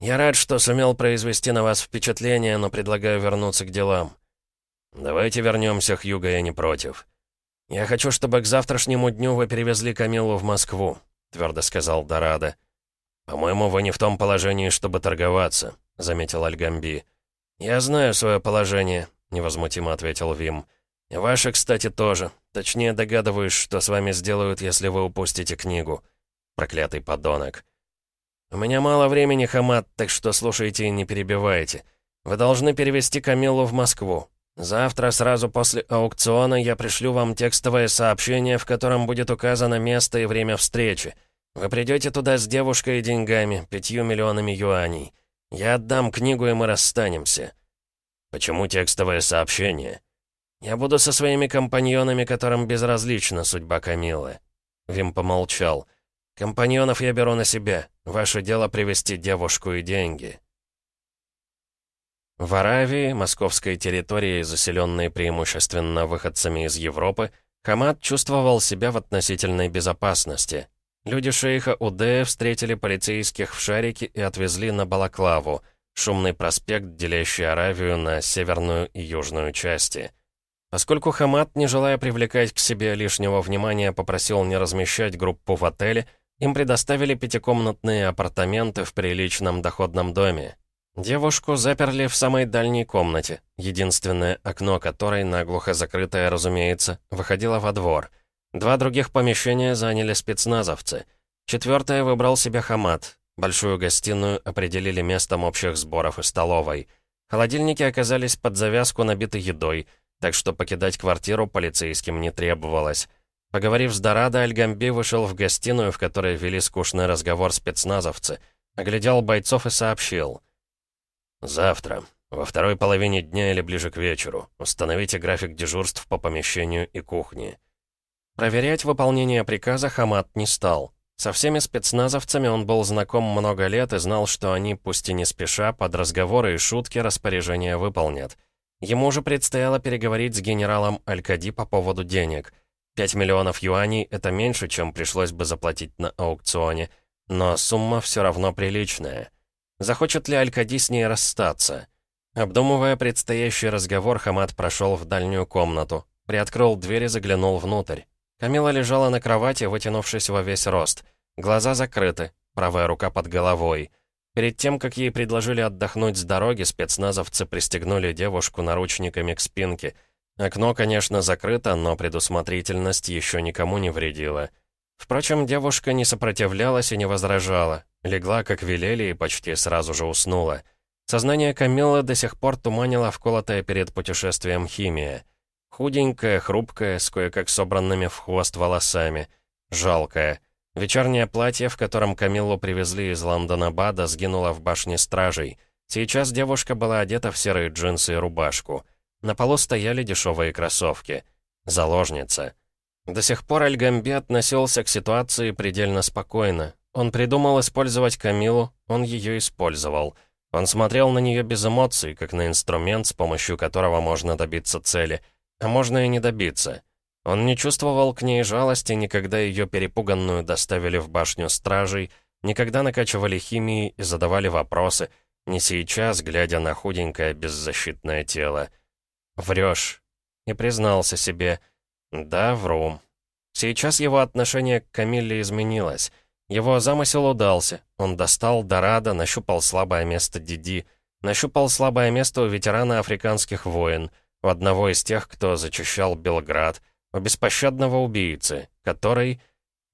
«Я рад, что сумел произвести на вас впечатление, но предлагаю вернуться к делам». «Давайте вернемся, Хьюго, я не против». «Я хочу, чтобы к завтрашнему дню вы перевезли Камилу в Москву», — твердо сказал Дорадо. «По-моему, вы не в том положении, чтобы торговаться», — заметил Альгамби. «Я знаю свое положение», — невозмутимо ответил Вим. «Ваше, кстати, тоже. Точнее, догадываюсь, что с вами сделают, если вы упустите книгу. Проклятый подонок». «У меня мало времени, Хамат, так что слушайте и не перебивайте. Вы должны перевести Камилу в Москву. Завтра, сразу после аукциона, я пришлю вам текстовое сообщение, в котором будет указано место и время встречи. Вы придете туда с девушкой и деньгами, пятью миллионами юаней. Я отдам книгу, и мы расстанемся». «Почему текстовое сообщение?» «Я буду со своими компаньонами, которым безразлична судьба Камилы». Вим помолчал. «Компаньонов я беру на себя. Ваше дело привести девушку и деньги». В Аравии, московской территории, заселенной преимущественно выходцами из Европы, Хамад чувствовал себя в относительной безопасности. Люди шейха Удея встретили полицейских в шарике и отвезли на Балаклаву, шумный проспект, делящий Аравию на северную и южную части. Поскольку Хамад, не желая привлекать к себе лишнего внимания, попросил не размещать группу в отеле, им предоставили пятикомнатные апартаменты в приличном доходном доме. Девушку заперли в самой дальней комнате, единственное окно которой, наглухо закрытое, разумеется, выходило во двор. Два других помещения заняли спецназовцы. Четвертое выбрал себе Хамат. Большую гостиную определили местом общих сборов и столовой. Холодильники оказались под завязку набиты едой, так что покидать квартиру полицейским не требовалось. Поговорив с Дорадо, Альгамби вышел в гостиную, в которой вели скучный разговор спецназовцы, оглядел бойцов и сообщил. «Завтра. Во второй половине дня или ближе к вечеру. Установите график дежурств по помещению и кухне». Проверять выполнение приказа Хамат не стал. Со всеми спецназовцами он был знаком много лет и знал, что они, пусть и не спеша, под разговоры и шутки распоряжения выполнят. Ему же предстояло переговорить с генералом Алькади по поводу денег. 5 миллионов юаней — это меньше, чем пришлось бы заплатить на аукционе, но сумма все равно приличная. Захочет ли Алькади с ней расстаться? Обдумывая предстоящий разговор, Хамад прошел в дальнюю комнату, приоткрыл дверь и заглянул внутрь. Камила лежала на кровати, вытянувшись во весь рост. Глаза закрыты, правая рука под головой. Перед тем, как ей предложили отдохнуть с дороги, спецназовцы пристегнули девушку наручниками к спинке. Окно, конечно, закрыто, но предусмотрительность еще никому не вредила. Впрочем, девушка не сопротивлялась и не возражала. Легла, как велели, и почти сразу же уснула. Сознание Камиллы до сих пор туманило вколотая перед путешествием химия. Худенькая, хрупкая, с кое-как собранными в хвост волосами. Жалкая. Вечернее платье, в котором Камиллу привезли из Лондона-Бада, сгинуло в башне стражей. Сейчас девушка была одета в серые джинсы и рубашку. На полу стояли дешевые кроссовки. Заложница. До сих пор Альгамби относился к ситуации предельно спокойно. Он придумал использовать Камилу, он ее использовал. Он смотрел на нее без эмоций, как на инструмент, с помощью которого можно добиться цели — а можно и не добиться. Он не чувствовал к ней жалости, никогда ее перепуганную доставили в башню стражей, никогда накачивали химией и задавали вопросы, не сейчас, глядя на худенькое беззащитное тело. «Врешь». И признался себе. «Да, вру». Сейчас его отношение к Камилле изменилось. Его замысел удался. Он достал Дорадо, нащупал слабое место Диди, нащупал слабое место у ветерана африканских войн — у одного из тех, кто зачищал Белград, у беспощадного убийцы, который...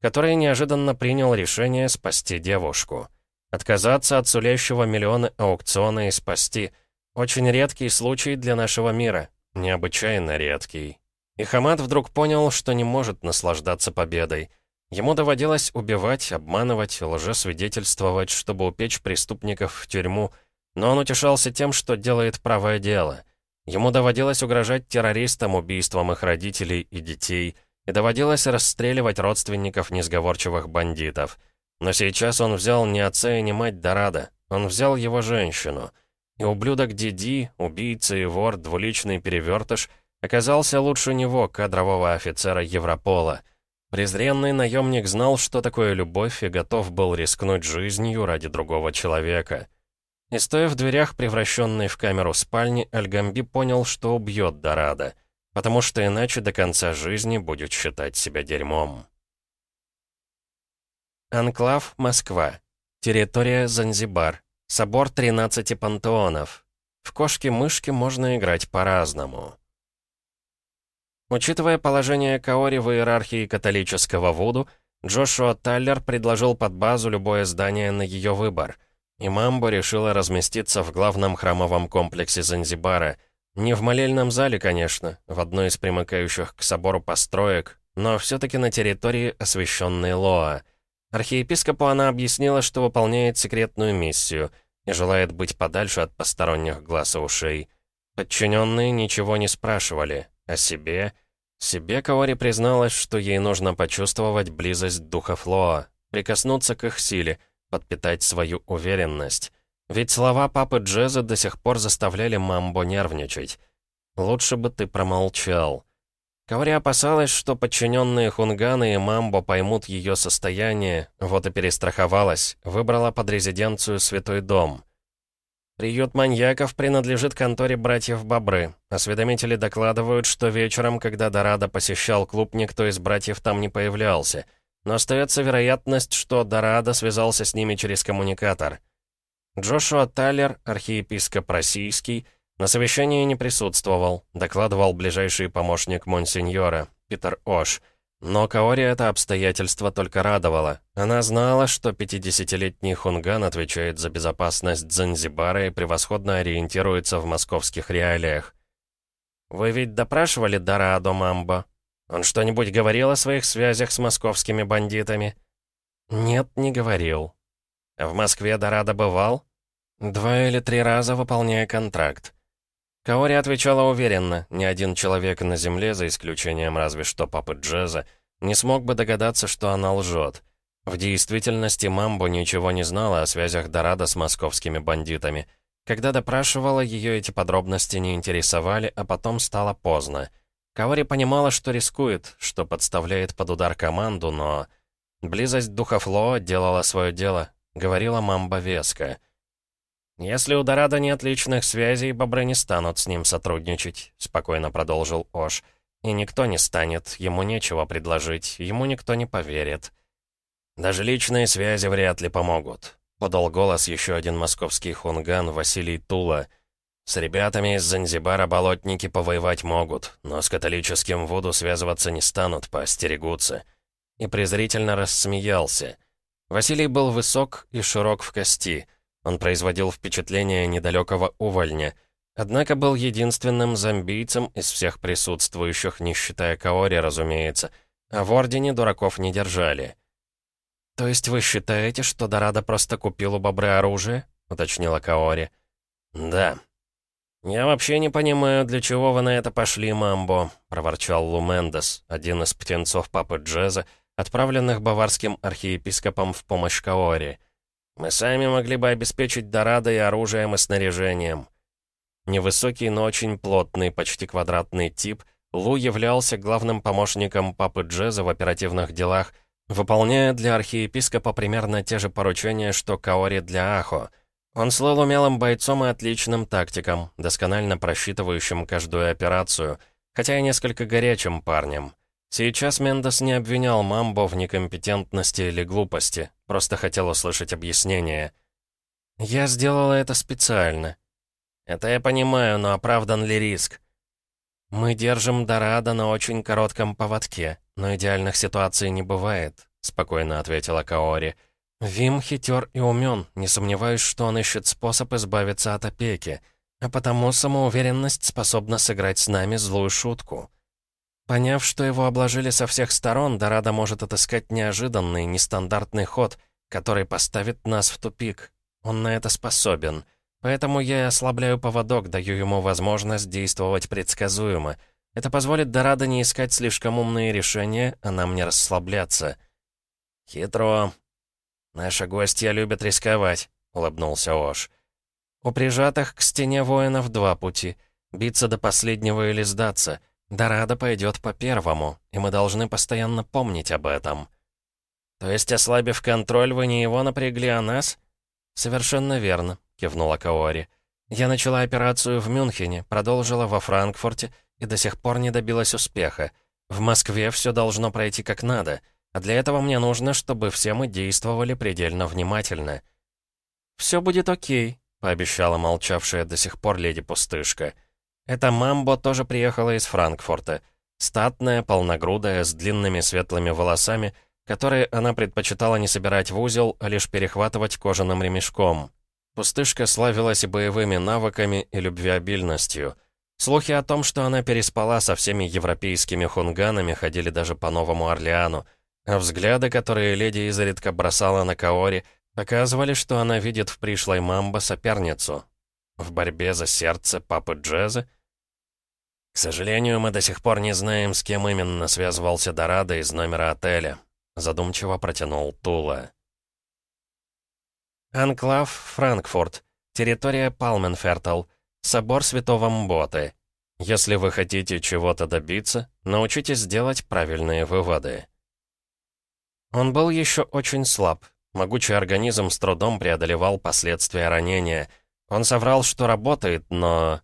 который неожиданно принял решение спасти девушку. Отказаться от сулящего миллионы аукциона и спасти. Очень редкий случай для нашего мира. Необычайно редкий. И Хамад вдруг понял, что не может наслаждаться победой. Ему доводилось убивать, обманывать, лжесвидетельствовать, чтобы упечь преступников в тюрьму, но он утешался тем, что делает правое дело — Ему доводилось угрожать террористам убийством их родителей и детей, и доводилось расстреливать родственников несговорчивых бандитов. Но сейчас он взял не отца и не мать Дорадо, он взял его женщину. И ублюдок Диди, убийца и вор, двуличный перевертыш, оказался лучше него, кадрового офицера Европола. Презренный наемник знал, что такое любовь, и готов был рискнуть жизнью ради другого человека. И стоя в дверях, превращенной в камеру спальни, Альгамби понял, что убьет Дорадо, потому что иначе до конца жизни будет считать себя дерьмом. Анклав, Москва. Территория Занзибар. Собор 13 пантеонов. В кошки-мышки можно играть по-разному. Учитывая положение Каори в иерархии католического Вуду, Джошуа Таллер предложил под базу любое здание на ее выбор — и Мамбо решила разместиться в главном храмовом комплексе Занзибара. Не в молельном зале, конечно, в одной из примыкающих к собору построек, но все-таки на территории, освященной Лоа. Архиепископу она объяснила, что выполняет секретную миссию и желает быть подальше от посторонних глаз и ушей. Подчиненные ничего не спрашивали. О себе... Себе Каори призналась, что ей нужно почувствовать близость духов Лоа, прикоснуться к их силе — подпитать свою уверенность. Ведь слова папы Джеза до сих пор заставляли Мамбо нервничать. «Лучше бы ты промолчал». Каври опасалась, что подчиненные Хунганы и Мамбо поймут ее состояние, вот и перестраховалась, выбрала под резиденцию Святой Дом. Приют маньяков принадлежит конторе братьев Бобры. Осведомители докладывают, что вечером, когда Дорадо посещал клуб, никто из братьев там не появлялся — но остается вероятность, что Дорадо связался с ними через коммуникатор. Джошуа Таллер, архиепископ российский, на совещании не присутствовал, докладывал ближайший помощник Монсеньора, Питер Ош. Но Каори это обстоятельство только радовало. Она знала, что 50-летний Хунган отвечает за безопасность Занзибара и превосходно ориентируется в московских реалиях. «Вы ведь допрашивали Дорадо Мамбо?» Он что-нибудь говорил о своих связях с московскими бандитами? Нет, не говорил. В Москве Дорадо бывал? Два или три раза выполняя контракт. Каори отвечала уверенно, ни один человек на Земле, за исключением разве что папы Джеза, не смог бы догадаться, что она лжет. В действительности Мамбо ничего не знала о связях Дорадо с московскими бандитами. Когда допрашивала, ее эти подробности не интересовали, а потом стало поздно. Каори понимала, что рискует, что подставляет под удар команду, но... Близость духа Флоа делала свое дело, говорила Мамба веско. «Если у Дорадо нет личных связей, бобры не станут с ним сотрудничать», — спокойно продолжил Ош. «И никто не станет, ему нечего предложить, ему никто не поверит». «Даже личные связи вряд ли помогут», — подал голос еще один московский хунган Василий Тула. «С ребятами из Занзибара болотники повоевать могут, но с католическим Вуду связываться не станут, поостерегутся». И презрительно рассмеялся. Василий был высок и широк в кости — он производил впечатление недалекого увольня, однако был единственным зомбийцем из всех присутствующих, не считая Каори, разумеется, а в Ордене дураков не держали. «То есть вы считаете, что Дорадо просто купил у бобры оружие?» — уточнила Каори. «Да». «Я вообще не понимаю, для чего вы на это пошли, Мамбо», — проворчал Лумендес, один из птенцов папы Джеза, отправленных баварским архиепископом в помощь Каори. Мы сами могли бы обеспечить Дорадо и оружием, и снаряжением». Невысокий, но очень плотный, почти квадратный тип, Лу являлся главным помощником папы Джеза в оперативных делах, выполняя для архиепископа примерно те же поручения, что Каори для Ахо. Он слыл умелым бойцом и отличным тактиком, досконально просчитывающим каждую операцию, хотя и несколько горячим парнем. Сейчас Мендес не обвинял Мамбо в некомпетентности или глупости, просто хотел услышать объяснение. «Я сделала это специально». «Это я понимаю, но оправдан ли риск?» «Мы держим Дорадо на очень коротком поводке, но идеальных ситуаций не бывает», — спокойно ответила Каори. «Вим хитер и умен, не сомневаюсь, что он ищет способ избавиться от опеки, а потому самоуверенность способна сыграть с нами злую шутку». Поняв, что его обложили со всех сторон, Дорадо может отыскать неожиданный, нестандартный ход, который поставит нас в тупик. Он на это способен. Поэтому я ослабляю поводок, даю ему возможность действовать предсказуемо. Это позволит Дорадо не искать слишком умные решения, а нам не расслабляться. «Хитро. Наша гостья любит рисковать», — улыбнулся Ош. «У прижатых к стене воинов два пути — биться до последнего или сдаться — Дорадо пойдет по первому, и мы должны постоянно помнить об этом. То есть, ослабив контроль, вы не его напрягли, а нас? Совершенно верно, кивнула Каори. Я начала операцию в Мюнхене, продолжила во Франкфурте и до сих пор не добилась успеха. В Москве все должно пройти как надо, а для этого мне нужно, чтобы все мы действовали предельно внимательно. «Все будет окей», — пообещала молчавшая до сих пор леди-пустышка. Эта Мамбо тоже приехала из Франкфурта. Статная, полногрудая, с длинными светлыми волосами, которые она предпочитала не собирать в узел, а лишь перехватывать кожаным ремешком. Пустышка славилась и боевыми навыками, и любвеобильностью. Слухи о том, что она переспала со всеми европейскими хунганами, ходили даже по Новому Орлеану, а взгляды, которые леди изредка бросала на Каори, показывали, что она видит в пришлой Мамбо соперницу, в борьбе за сердце папы Джеза? К сожалению, мы до сих пор не знаем, с кем именно связывался Дорадо из номера отеля. Задумчиво протянул Тула. Анклав, Франкфурт. Территория Палменфертл. Собор Святого Мботы. Если вы хотите чего-то добиться, научитесь делать правильные выводы. Он был еще очень слаб. Могучий организм с трудом преодолевал последствия ранения — он соврал, что работает, но...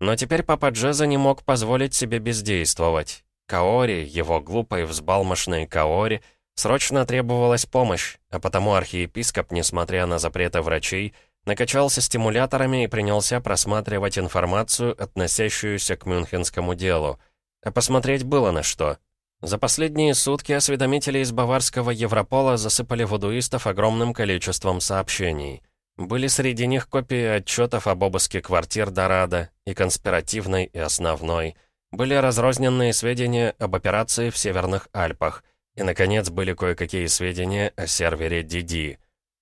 Но теперь папа Джеза не мог позволить себе бездействовать. Каори, его глупой, взбалмошной Каори, срочно требовалась помощь, а потому архиепископ, несмотря на запреты врачей, накачался стимуляторами и принялся просматривать информацию, относящуюся к мюнхенскому делу. А посмотреть было на что. За последние сутки осведомители из баварского Европола засыпали вудуистов огромным количеством сообщений. Были среди них копии отчетов об обыске квартир Дорадо, и конспиративной, и основной. Были разрозненные сведения об операции в Северных Альпах. И, наконец, были кое-какие сведения о сервере DD.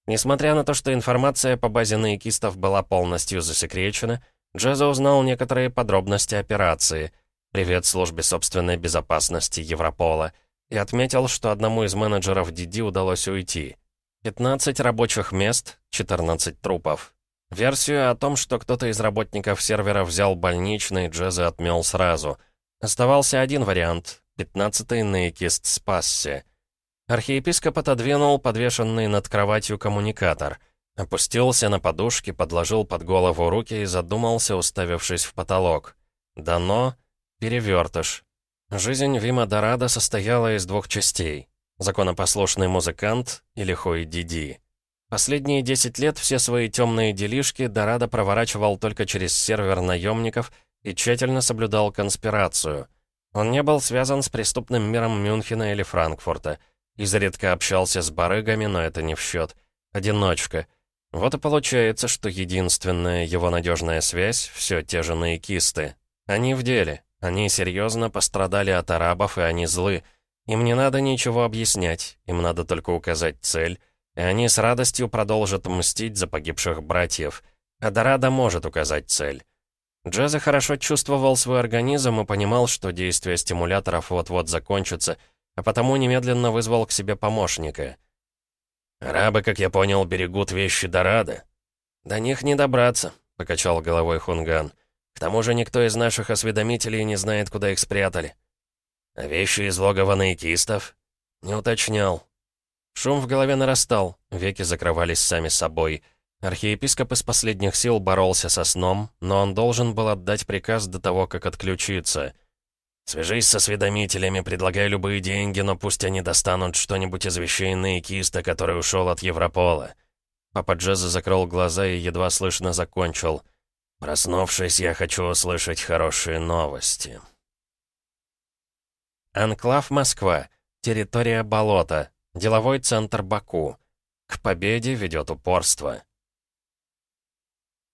Несмотря на то, что информация по базе наикистов была полностью засекречена, Джеза узнал некоторые подробности операции. Привет службе собственной безопасности Европола. И отметил, что одному из менеджеров Диди удалось уйти. 15 рабочих мест, 14 трупов. Версию о том, что кто-то из работников сервера взял больничный, Джеза отмел сразу. Оставался один вариант. 15-й наикист спасся. Архиепископ отодвинул подвешенный над кроватью коммуникатор. Опустился на подушки, подложил под голову руки и задумался, уставившись в потолок. Дано — перевертыш. Жизнь Вима Дорадо состояла из двух частей. Законопослушный музыкант и лихой Диди. Последние 10 лет все свои темные делишки Дорадо проворачивал только через сервер наемников и тщательно соблюдал конспирацию. Он не был связан с преступным миром Мюнхена или Франкфурта. Изредка общался с барыгами, но это не в счет. Одиночка. Вот и получается, что единственная его надежная связь — все те же наикисты. Они в деле. Они серьезно пострадали от арабов, и они злы. Им не надо ничего объяснять, им надо только указать цель, и они с радостью продолжат мстить за погибших братьев. А Дорадо может указать цель. Джеза хорошо чувствовал свой организм и понимал, что действие стимуляторов вот-вот закончится, а потому немедленно вызвал к себе помощника. «Арабы, как я понял, берегут вещи Дорадо». «До них не добраться», — покачал головой Хунган. «К тому же никто из наших осведомителей не знает, куда их спрятали». «А вещи из логова наикистов?» «Не уточнял. Шум в голове нарастал, веки закрывались сами собой. Архиепископ из последних сил боролся со сном, но он должен был отдать приказ до того, как отключиться. «Свяжись со осведомителями, предлагай любые деньги, но пусть они достанут что-нибудь из вещей Наикиста, который ушел от Европола». Папа Джеза закрыл глаза и едва слышно закончил. «Проснувшись, я хочу услышать хорошие новости». Анклав Москва. Территория болота. Деловой центр Баку. К победе ведет упорство.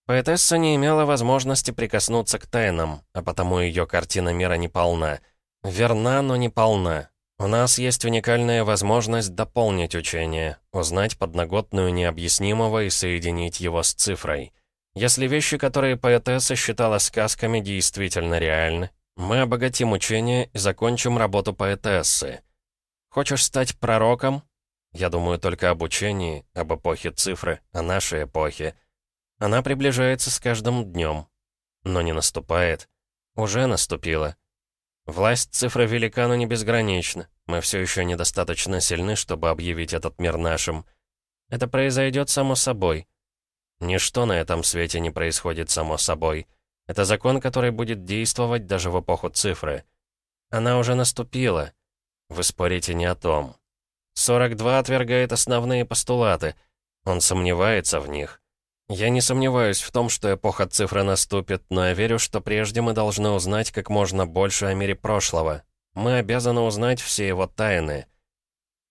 Поэтесса не имела возможности прикоснуться к тайнам, а потому ее картина мира не полна. Верна, но не полна. У нас есть уникальная возможность дополнить учение, узнать подноготную необъяснимого и соединить его с цифрой. Если вещи, которые поэтесса считала сказками, действительно реальны, мы обогатим учение и закончим работу поэтессы. Хочешь стать пророком? Я думаю только об учении, об эпохе цифры, о нашей эпохе. Она приближается с каждым днем. Но не наступает. Уже наступила. Власть цифры велика, но не безгранична. Мы все еще недостаточно сильны, чтобы объявить этот мир нашим. Это произойдет само собой. Ничто на этом свете не происходит само собой. Это закон, который будет действовать даже в эпоху цифры. Она уже наступила. Вы спорите не о том. 42 отвергает основные постулаты. Он сомневается в них. Я не сомневаюсь в том, что эпоха цифры наступит, но я верю, что прежде мы должны узнать как можно больше о мире прошлого. Мы обязаны узнать все его тайны.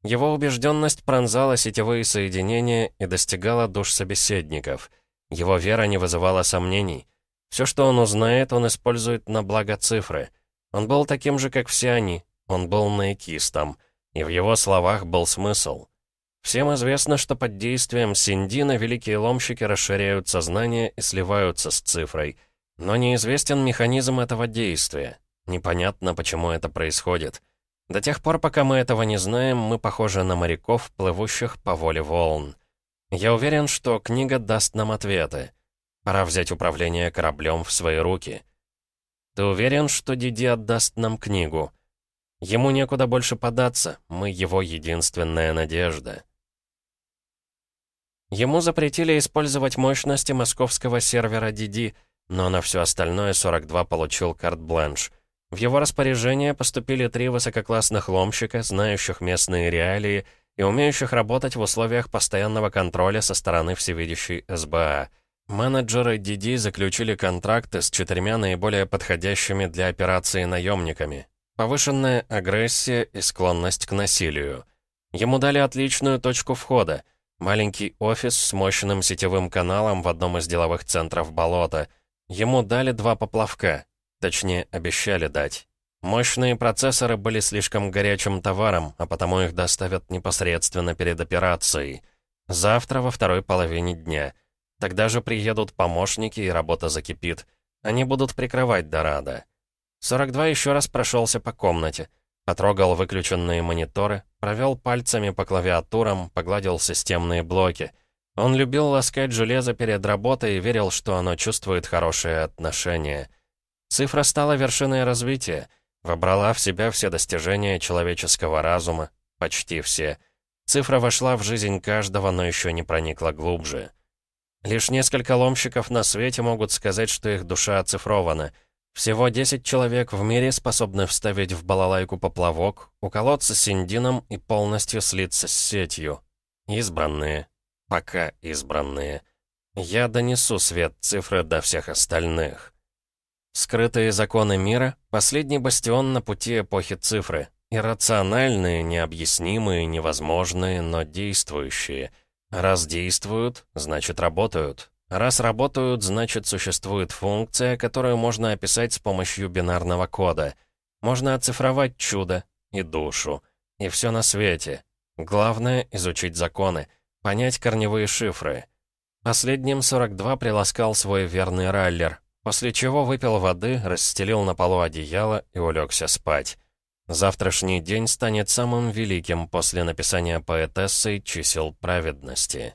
Его убежденность пронзала сетевые соединения и достигала душ собеседников. Его вера не вызывала сомнений. Все, что он узнает, он использует на благо цифры. Он был таким же, как все они, он был наикистом, и в его словах был смысл. Всем известно, что под действием Синдина великие ломщики расширяют сознание и сливаются с цифрой. Но неизвестен механизм этого действия. Непонятно, почему это происходит. До тех пор, пока мы этого не знаем, мы похожи на моряков, плывущих по воле волн. Я уверен, что книга даст нам ответы. Пора взять управление кораблем в свои руки. Ты уверен, что Диди отдаст нам книгу? Ему некуда больше податься, мы его единственная надежда. Ему запретили использовать мощности московского сервера DD, но на все остальное 42 получил карт-бланш. В его распоряжение поступили три высококлассных ломщика, знающих местные реалии и умеющих работать в условиях постоянного контроля со стороны всевидящей СБА. Менеджеры DD заключили контракты с четырьмя наиболее подходящими для операции наемниками. Повышенная агрессия и склонность к насилию. Ему дали отличную точку входа. Маленький офис с мощным сетевым каналом в одном из деловых центров болота. Ему дали два поплавка. Точнее, обещали дать. Мощные процессоры были слишком горячим товаром, а потому их доставят непосредственно перед операцией. Завтра во второй половине дня. Тогда же приедут помощники, и работа закипит. Они будут прикрывать Дорадо. 42 еще раз прошелся по комнате. Потрогал выключенные мониторы, провел пальцами по клавиатурам, погладил системные блоки. Он любил ласкать железо перед работой и верил, что оно чувствует хорошие отношения. Цифра стала вершиной развития, вобрала в себя все достижения человеческого разума, почти все. Цифра вошла в жизнь каждого, но еще не проникла глубже. Лишь несколько ломщиков на свете могут сказать, что их душа оцифрована — всего 10 человек в мире способны вставить в балалайку поплавок, уколоться синдином и полностью слиться с сетью. Избранные. Пока избранные. Я донесу свет цифры до всех остальных. Скрытые законы мира — последний бастион на пути эпохи цифры. Иррациональные, необъяснимые, невозможные, но действующие. Раз действуют, значит работают. Раз работают, значит существует функция, которую можно описать с помощью бинарного кода. Можно оцифровать чудо и душу. И все на свете. Главное — изучить законы, понять корневые шифры. Последним 42 приласкал свой верный раллер, после чего выпил воды, расстелил на полу одеяло и улегся спать. Завтрашний день станет самым великим после написания поэтессы чисел праведности.